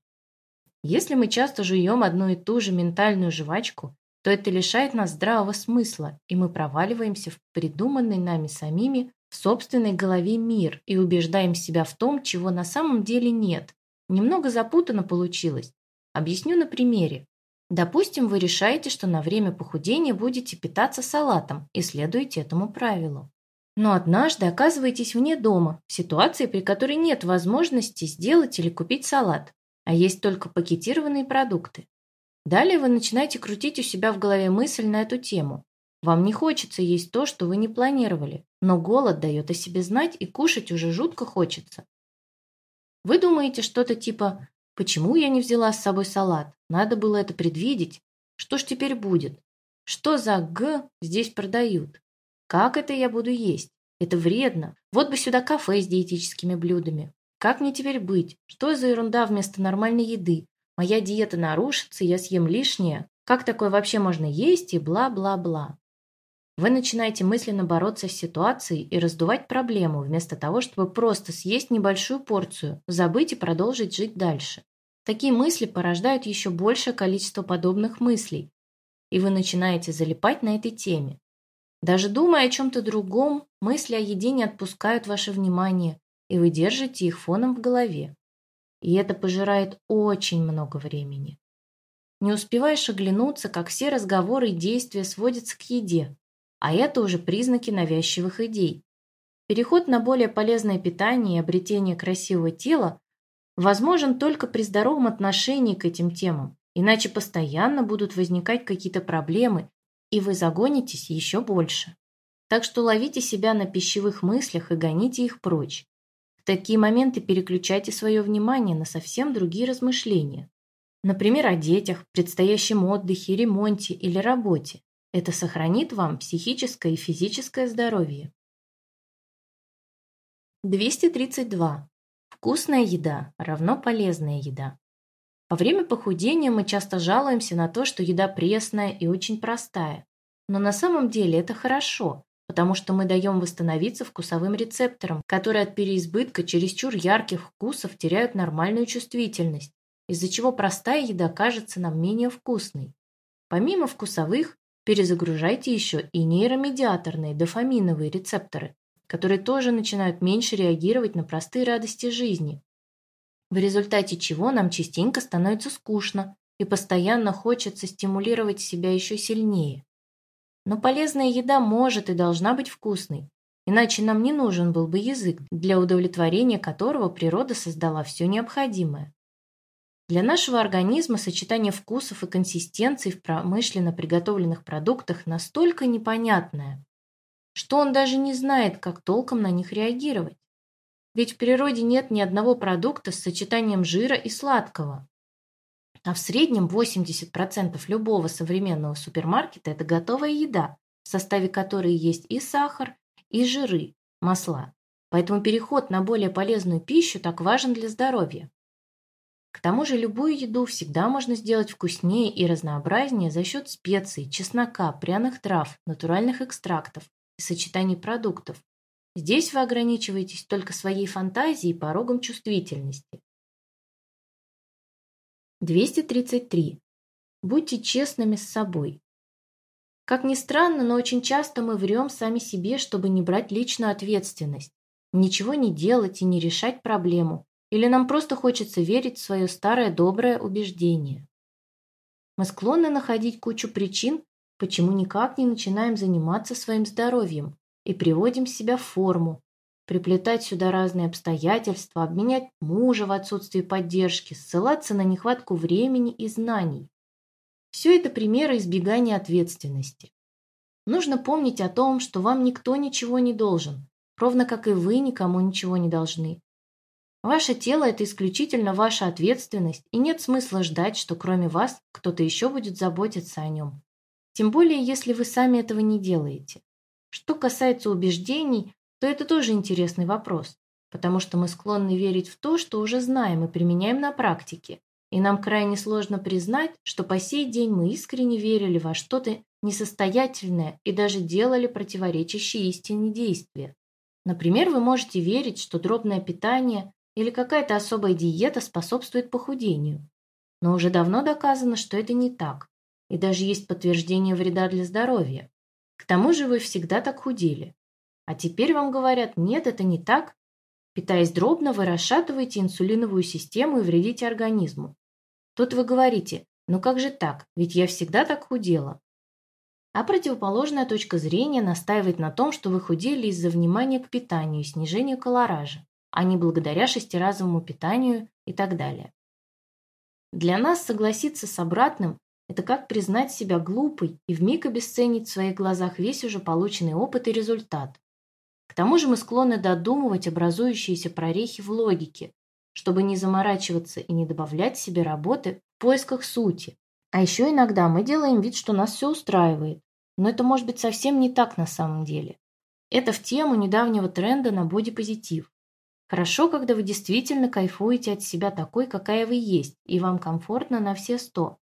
Если мы часто жуем одну и ту же ментальную жвачку, то это лишает нас здравого смысла, и мы проваливаемся в придуманный нами самими в собственной голове мир и убеждаем себя в том, чего на самом деле нет. Немного запутанно получилось. Объясню на примере. Допустим, вы решаете, что на время похудения будете питаться салатом и следуете этому правилу. Но однажды оказываетесь вне дома, в ситуации, при которой нет возможности сделать или купить салат а есть только пакетированные продукты. Далее вы начинаете крутить у себя в голове мысль на эту тему. Вам не хочется есть то, что вы не планировали, но голод дает о себе знать и кушать уже жутко хочется. Вы думаете что-то типа «Почему я не взяла с собой салат? Надо было это предвидеть. Что ж теперь будет? Что за «г» здесь продают? Как это я буду есть? Это вредно. Вот бы сюда кафе с диетическими блюдами. Как мне теперь быть? Что за ерунда вместо нормальной еды? Моя диета нарушится, я съем лишнее. Как такое вообще можно есть и бла-бла-бла? Вы начинаете мысленно бороться с ситуацией и раздувать проблему, вместо того, чтобы просто съесть небольшую порцию, забыть и продолжить жить дальше. Такие мысли порождают еще большее количество подобных мыслей, и вы начинаете залипать на этой теме. Даже думая о чем-то другом, мысли о еде не отпускают ваше внимание, и вы держите их фоном в голове. И это пожирает очень много времени. Не успеваешь оглянуться, как все разговоры и действия сводятся к еде, а это уже признаки навязчивых идей. Переход на более полезное питание и обретение красивого тела возможен только при здоровом отношении к этим темам, иначе постоянно будут возникать какие-то проблемы, и вы загонитесь еще больше. Так что ловите себя на пищевых мыслях и гоните их прочь. В такие моменты переключайте свое внимание на совсем другие размышления. Например, о детях, предстоящем отдыхе, ремонте или работе. Это сохранит вам психическое и физическое здоровье. 232. Вкусная еда равно полезная еда. Во время похудения мы часто жалуемся на то, что еда пресная и очень простая. Но на самом деле это хорошо, потому что мы даем восстановиться вкусовым рецепторам, которые от переизбытка чересчур ярких вкусов теряют нормальную чувствительность, из-за чего простая еда кажется нам менее вкусной. Помимо вкусовых, перезагружайте еще и нейромедиаторные дофаминовые рецепторы, которые тоже начинают меньше реагировать на простые радости жизни, в результате чего нам частенько становится скучно и постоянно хочется стимулировать себя еще сильнее. Но полезная еда может и должна быть вкусной, иначе нам не нужен был бы язык, для удовлетворения которого природа создала все необходимое. Для нашего организма сочетание вкусов и консистенций в промышленно приготовленных продуктах настолько непонятное, что он даже не знает, как толком на них реагировать. Ведь в природе нет ни одного продукта с сочетанием жира и сладкого. А в среднем 80% любого современного супермаркета – это готовая еда, в составе которой есть и сахар, и жиры, масла. Поэтому переход на более полезную пищу так важен для здоровья. К тому же любую еду всегда можно сделать вкуснее и разнообразнее за счет специй, чеснока, пряных трав, натуральных экстрактов и сочетаний продуктов. Здесь вы ограничиваетесь только своей фантазией и порогом чувствительности. 233. Будьте честными с собой. Как ни странно, но очень часто мы врем сами себе, чтобы не брать личную ответственность, ничего не делать и не решать проблему, или нам просто хочется верить в свое старое доброе убеждение. Мы склонны находить кучу причин, почему никак не начинаем заниматься своим здоровьем и приводим себя в форму, приплетать сюда разные обстоятельства, обменять мужа в отсутствии поддержки, ссылаться на нехватку времени и знаний. Все это примеры избегания ответственности. Нужно помнить о том, что вам никто ничего не должен, ровно как и вы никому ничего не должны. Ваше тело – это исключительно ваша ответственность, и нет смысла ждать, что кроме вас кто-то еще будет заботиться о нем. Тем более, если вы сами этого не делаете. Что касается убеждений, то это тоже интересный вопрос, потому что мы склонны верить в то, что уже знаем и применяем на практике, и нам крайне сложно признать, что по сей день мы искренне верили во что-то несостоятельное и даже делали противоречащие истине действия. Например, вы можете верить, что дробное питание или какая-то особая диета способствует похудению. Но уже давно доказано, что это не так. И даже есть подтверждение вреда для здоровья. К тому же вы всегда так худели. А теперь вам говорят, нет, это не так. Питаясь дробно, вы расшатываете инсулиновую систему и вредите организму. Тут вы говорите, ну как же так, ведь я всегда так худела. А противоположная точка зрения настаивает на том, что вы худели из-за внимания к питанию и снижению колоража а не благодаря шестиразовому питанию и так далее. Для нас согласиться с обратным – Это как признать себя глупой и вмиг обесценить в своих глазах весь уже полученный опыт и результат. К тому же мы склонны додумывать образующиеся прорехи в логике, чтобы не заморачиваться и не добавлять себе работы в поисках сути. А еще иногда мы делаем вид, что нас все устраивает, но это может быть совсем не так на самом деле. Это в тему недавнего тренда на бодипозитив. Хорошо, когда вы действительно кайфуете от себя такой, какая вы есть, и вам комфортно на все сто.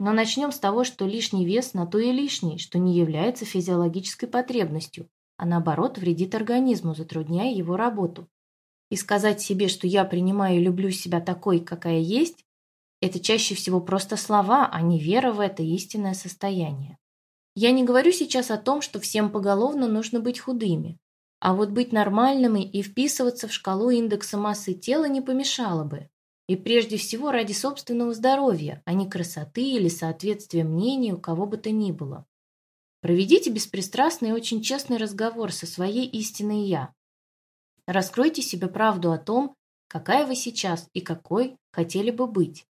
Но начнем с того, что лишний вес на то и лишний, что не является физиологической потребностью, а наоборот вредит организму, затрудняя его работу. И сказать себе, что я принимаю и люблю себя такой, какая есть, это чаще всего просто слова, а не вера в это истинное состояние. Я не говорю сейчас о том, что всем поголовно нужно быть худыми. А вот быть нормальными и вписываться в шкалу индекса массы тела не помешало бы. И прежде всего ради собственного здоровья, а не красоты или соответствия мнению кого бы то ни было. Проведите беспристрастный и очень честный разговор со своей истинной «я». Раскройте себе правду о том, какая вы сейчас и какой хотели бы быть.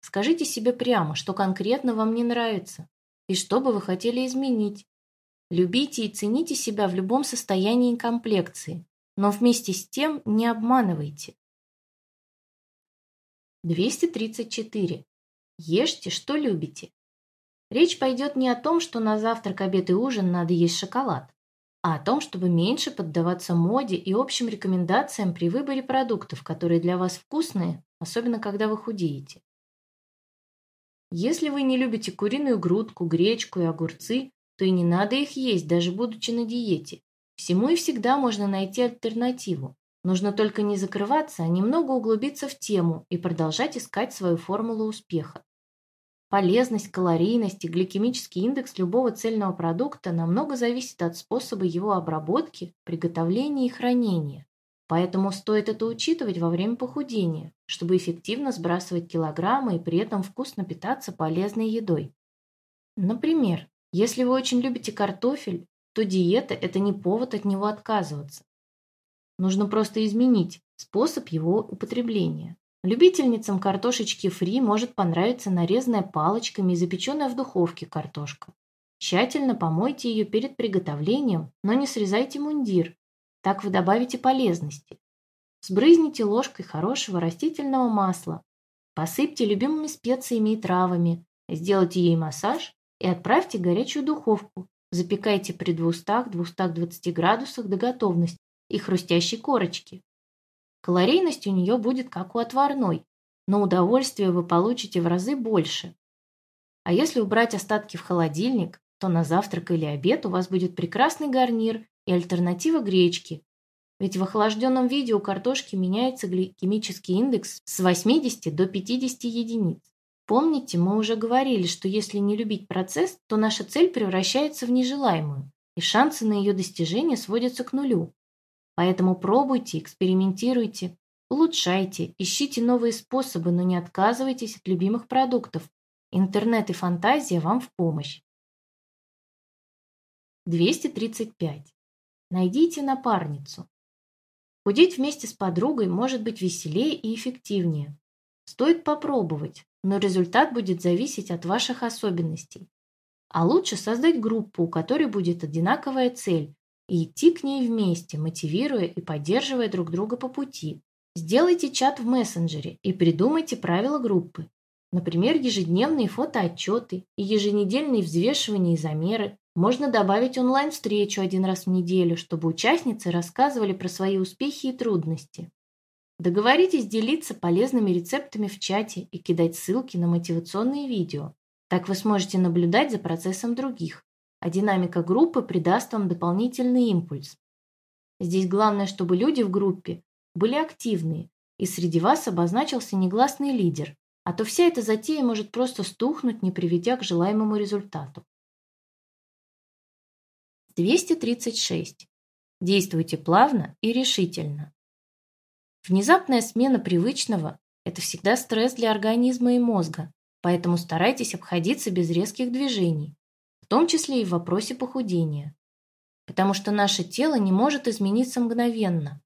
Скажите себе прямо, что конкретно вам не нравится и что бы вы хотели изменить. Любите и цените себя в любом состоянии комплекции, но вместе с тем не обманывайте. 234. Ешьте, что любите. Речь пойдет не о том, что на завтрак, обед и ужин надо есть шоколад, а о том, чтобы меньше поддаваться моде и общим рекомендациям при выборе продуктов, которые для вас вкусные, особенно когда вы худеете. Если вы не любите куриную грудку, гречку и огурцы, то и не надо их есть, даже будучи на диете. Всему и всегда можно найти альтернативу. Нужно только не закрываться, а немного углубиться в тему и продолжать искать свою формулу успеха. Полезность, калорийность и гликемический индекс любого цельного продукта намного зависит от способа его обработки, приготовления и хранения. Поэтому стоит это учитывать во время похудения, чтобы эффективно сбрасывать килограммы и при этом вкусно питаться полезной едой. Например, если вы очень любите картофель, то диета – это не повод от него отказываться. Нужно просто изменить способ его употребления. Любительницам картошечки фри может понравиться нарезанная палочками и запеченная в духовке картошка. Тщательно помойте ее перед приготовлением, но не срезайте мундир. Так вы добавите полезности. Сбрызните ложкой хорошего растительного масла. Посыпьте любимыми специями и травами. Сделайте ей массаж и отправьте в горячую духовку. Запекайте при 200-220 градусах до готовности и хрустящей корочки. Калорийность у нее будет как у отварной, но удовольствия вы получите в разы больше. А если убрать остатки в холодильник, то на завтрак или обед у вас будет прекрасный гарнир и альтернатива гречки. Ведь в охлажденном виде у картошки меняется гликемический индекс с 80 до 50 единиц. Помните, мы уже говорили, что если не любить процесс, то наша цель превращается в нежелаемую, и шансы на ее достижение сводятся к нулю. Поэтому пробуйте, экспериментируйте, улучшайте, ищите новые способы, но не отказывайтесь от любимых продуктов. Интернет и фантазия вам в помощь. 235. Найдите напарницу. Худеть вместе с подругой может быть веселее и эффективнее. Стоит попробовать, но результат будет зависеть от ваших особенностей. А лучше создать группу, у которой будет одинаковая цель, и идти к ней вместе, мотивируя и поддерживая друг друга по пути. Сделайте чат в мессенджере и придумайте правила группы. Например, ежедневные фотоотчеты и еженедельные взвешивания и замеры. Можно добавить онлайн-встречу один раз в неделю, чтобы участницы рассказывали про свои успехи и трудности. Договоритесь делиться полезными рецептами в чате и кидать ссылки на мотивационные видео. Так вы сможете наблюдать за процессом других, а динамика группы придаст вам дополнительный импульс. Здесь главное, чтобы люди в группе были активные, и среди вас обозначился негласный лидер, а то вся эта затея может просто стухнуть, не приведя к желаемому результату. 236. Действуйте плавно и решительно. Внезапная смена привычного – это всегда стресс для организма и мозга, поэтому старайтесь обходиться без резких движений том числе и в вопросе похудения. Потому что наше тело не может измениться мгновенно.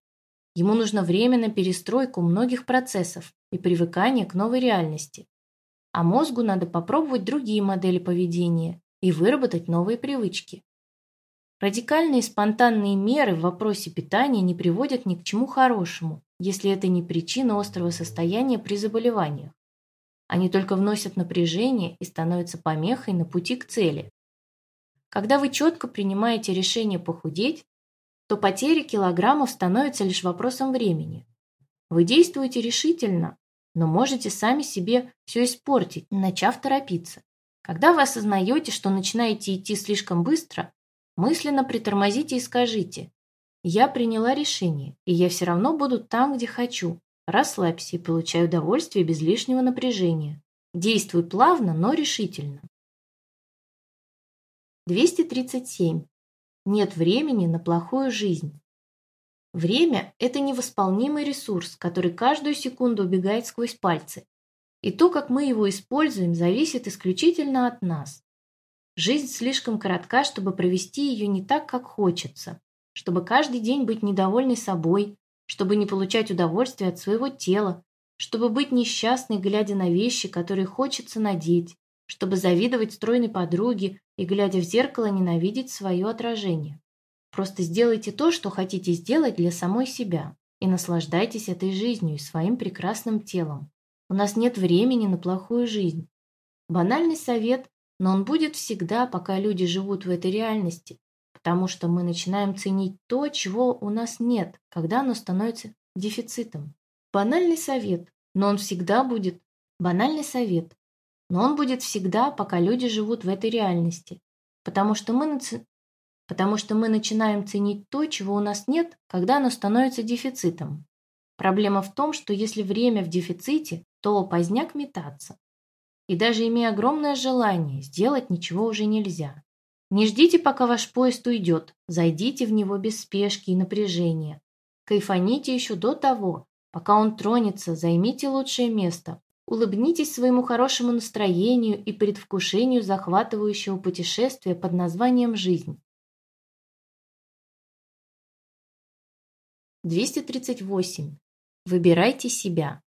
Ему нужно время на перестройку многих процессов и привыкание к новой реальности. а мозгу надо попробовать другие модели поведения и выработать новые привычки. Радикальные спонтанные меры в вопросе питания не приводят ни к чему хорошему, если это не причина острого состояния при заболеваниях. Они только вносят напряжение и становятся помехой на пути к цели. Когда вы четко принимаете решение похудеть, то потеря килограммов становится лишь вопросом времени. Вы действуете решительно, но можете сами себе все испортить, начав торопиться. Когда вы осознаете, что начинаете идти слишком быстро, мысленно притормозите и скажите «Я приняла решение, и я все равно буду там, где хочу. Расслабься и получай удовольствие без лишнего напряжения. Действуй плавно, но решительно». 237. Нет времени на плохую жизнь. Время – это невосполнимый ресурс, который каждую секунду убегает сквозь пальцы. И то, как мы его используем, зависит исключительно от нас. Жизнь слишком коротка, чтобы провести ее не так, как хочется, чтобы каждый день быть недовольной собой, чтобы не получать удовольствие от своего тела, чтобы быть несчастной, глядя на вещи, которые хочется надеть, чтобы завидовать стройной подруге и, глядя в зеркало, ненавидеть свое отражение. Просто сделайте то, что хотите сделать для самой себя, и наслаждайтесь этой жизнью и своим прекрасным телом. У нас нет времени на плохую жизнь. Банальный совет, но он будет всегда, пока люди живут в этой реальности, потому что мы начинаем ценить то, чего у нас нет, когда оно становится дефицитом. Банальный совет, но он всегда будет банальный совет, но он будет всегда, пока люди живут в этой реальности, потому что мы потому что мы начинаем ценить то, чего у нас нет, когда оно становится дефицитом. Проблема в том, что если время в дефиците, то поздняк метаться. И даже имея огромное желание, сделать ничего уже нельзя. Не ждите, пока ваш поезд уйдет, зайдите в него без спешки и напряжения. Кайфаните еще до того, пока он тронется, займите лучшее место, улыбнитесь своему хорошему настроению и предвкушению захватывающего путешествия под названием «Жизнь». 238. Выбирайте себя.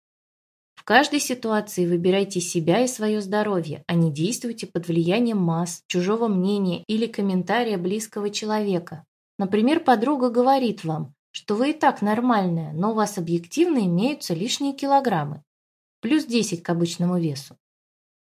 В каждой ситуации выбирайте себя и свое здоровье, а не действуйте под влиянием масс, чужого мнения или комментария близкого человека. Например, подруга говорит вам, что вы и так нормальная, но у вас объективно имеются лишние килограммы. Плюс 10 к обычному весу.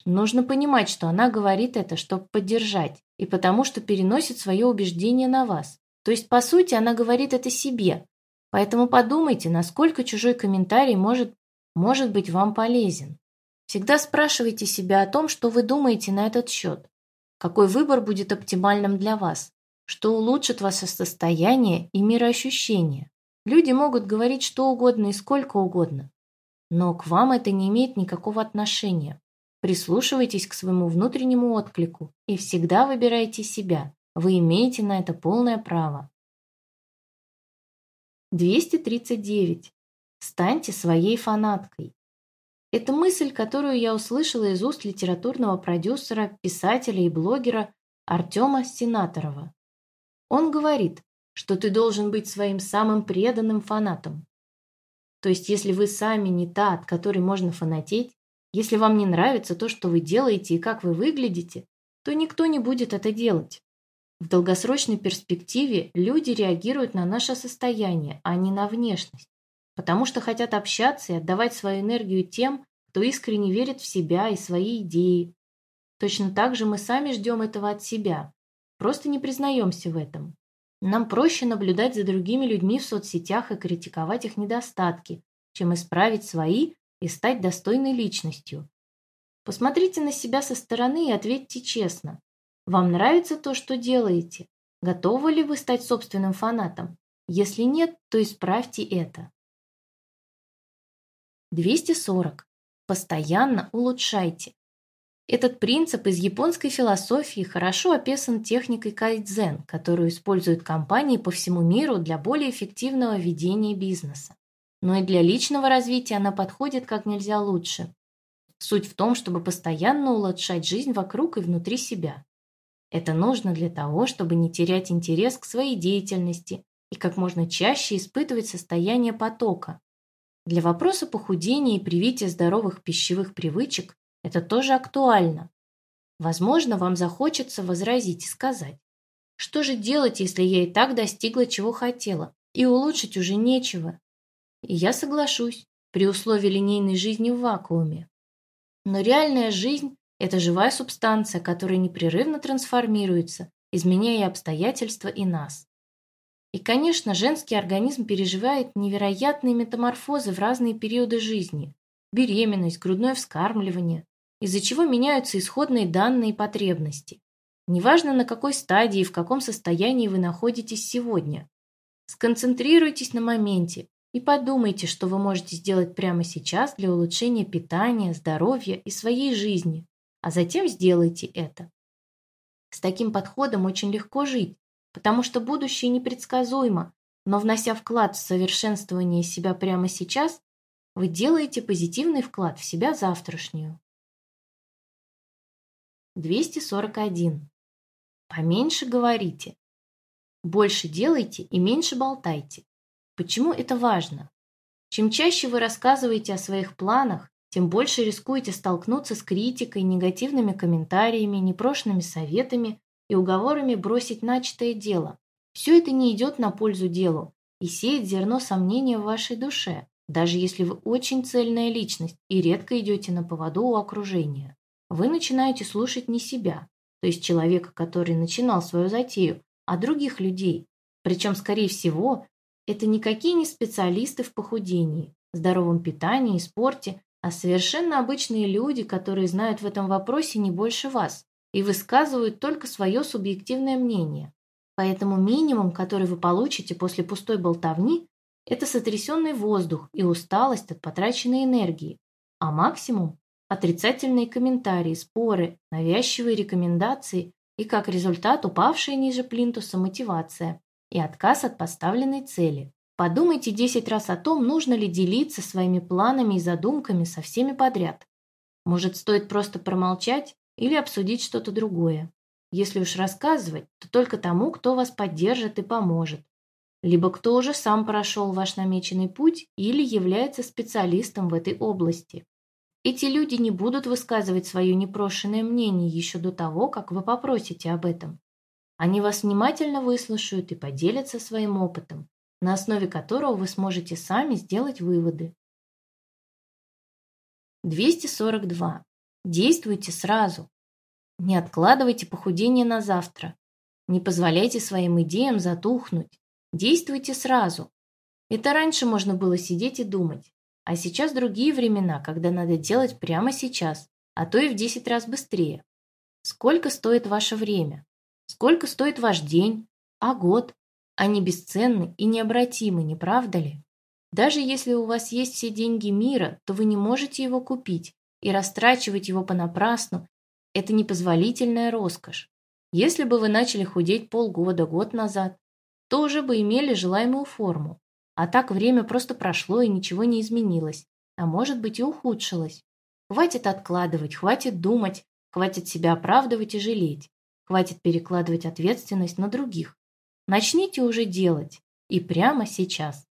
Нужно понимать, что она говорит это, чтобы поддержать, и потому что переносит свое убеждение на вас. То есть, по сути, она говорит это себе, Поэтому подумайте, насколько чужой комментарий может, может быть вам полезен. Всегда спрашивайте себя о том, что вы думаете на этот счет. Какой выбор будет оптимальным для вас? Что улучшит ваше состояние и мироощущение? Люди могут говорить что угодно и сколько угодно. Но к вам это не имеет никакого отношения. Прислушивайтесь к своему внутреннему отклику и всегда выбирайте себя. Вы имеете на это полное право. 239. Станьте своей фанаткой. Это мысль, которую я услышала из уст литературного продюсера, писателя и блогера Артема Сенаторова. Он говорит, что ты должен быть своим самым преданным фанатом. То есть, если вы сами не та, от которой можно фанатеть, если вам не нравится то, что вы делаете и как вы выглядите, то никто не будет это делать. В долгосрочной перспективе люди реагируют на наше состояние, а не на внешность, потому что хотят общаться и отдавать свою энергию тем, кто искренне верит в себя и свои идеи. Точно так же мы сами ждем этого от себя, просто не признаемся в этом. Нам проще наблюдать за другими людьми в соцсетях и критиковать их недостатки, чем исправить свои и стать достойной личностью. Посмотрите на себя со стороны и ответьте честно, вам нравится то, что делаете? Готовы ли вы стать собственным фанатом? Если нет, то исправьте это. 240. Постоянно улучшайте. Этот принцип из японской философии хорошо описан техникой кайдзен, которую используют компании по всему миру для более эффективного ведения бизнеса. Но и для личного развития она подходит как нельзя лучше. Суть в том, чтобы постоянно улучшать жизнь вокруг и внутри себя. Это нужно для того, чтобы не терять интерес к своей деятельности и как можно чаще испытывать состояние потока. Для вопроса похудения и привития здоровых пищевых привычек Это тоже актуально. Возможно, вам захочется возразить и сказать, что же делать, если я и так достигла, чего хотела, и улучшить уже нечего? И я соглашусь, при условии линейной жизни в вакууме. Но реальная жизнь – это живая субстанция, которая непрерывно трансформируется, изменяя обстоятельства и нас. И, конечно, женский организм переживает невероятные метаморфозы в разные периоды жизни – беременность, грудное вскармливание, из-за чего меняются исходные данные и потребности. Неважно, на какой стадии и в каком состоянии вы находитесь сегодня. Сконцентрируйтесь на моменте и подумайте, что вы можете сделать прямо сейчас для улучшения питания, здоровья и своей жизни, а затем сделайте это. С таким подходом очень легко жить, потому что будущее непредсказуемо, но внося вклад в совершенствование себя прямо сейчас, вы делаете позитивный вклад в себя завтрашнюю. 241. Поменьше говорите. Больше делайте и меньше болтайте. Почему это важно? Чем чаще вы рассказываете о своих планах, тем больше рискуете столкнуться с критикой, негативными комментариями, непрошенными советами и уговорами бросить начатое дело. Все это не идет на пользу делу и сеет зерно сомнения в вашей душе, даже если вы очень цельная личность и редко идете на поводу у окружения. Вы начинаете слушать не себя, то есть человека, который начинал свою затею, а других людей. Причем, скорее всего, это никакие не специалисты в похудении, здоровом питании и спорте, а совершенно обычные люди, которые знают в этом вопросе не больше вас и высказывают только свое субъективное мнение. Поэтому минимум, который вы получите после пустой болтовни, это сотрясенный воздух и усталость от потраченной энергии, а максимум – отрицательные комментарии, споры, навязчивые рекомендации и, как результат, упавшая ниже плинтуса мотивация и отказ от поставленной цели. Подумайте 10 раз о том, нужно ли делиться своими планами и задумками со всеми подряд. Может, стоит просто промолчать или обсудить что-то другое. Если уж рассказывать, то только тому, кто вас поддержит и поможет. Либо кто уже сам прошел ваш намеченный путь или является специалистом в этой области. Эти люди не будут высказывать свое непрошенное мнение еще до того, как вы попросите об этом. Они вас внимательно выслушают и поделятся своим опытом, на основе которого вы сможете сами сделать выводы. 242. Действуйте сразу. Не откладывайте похудение на завтра. Не позволяйте своим идеям затухнуть. Действуйте сразу. Это раньше можно было сидеть и думать. А сейчас другие времена, когда надо делать прямо сейчас, а то и в 10 раз быстрее. Сколько стоит ваше время? Сколько стоит ваш день? А год? Они бесценны и необратимы, не правда ли? Даже если у вас есть все деньги мира, то вы не можете его купить, и растрачивать его понапрасну – это непозволительная роскошь. Если бы вы начали худеть полгода, год назад, то уже бы имели желаемую форму. А так время просто прошло и ничего не изменилось, а может быть и ухудшилось. Хватит откладывать, хватит думать, хватит себя оправдывать и жалеть, хватит перекладывать ответственность на других. Начните уже делать. И прямо сейчас.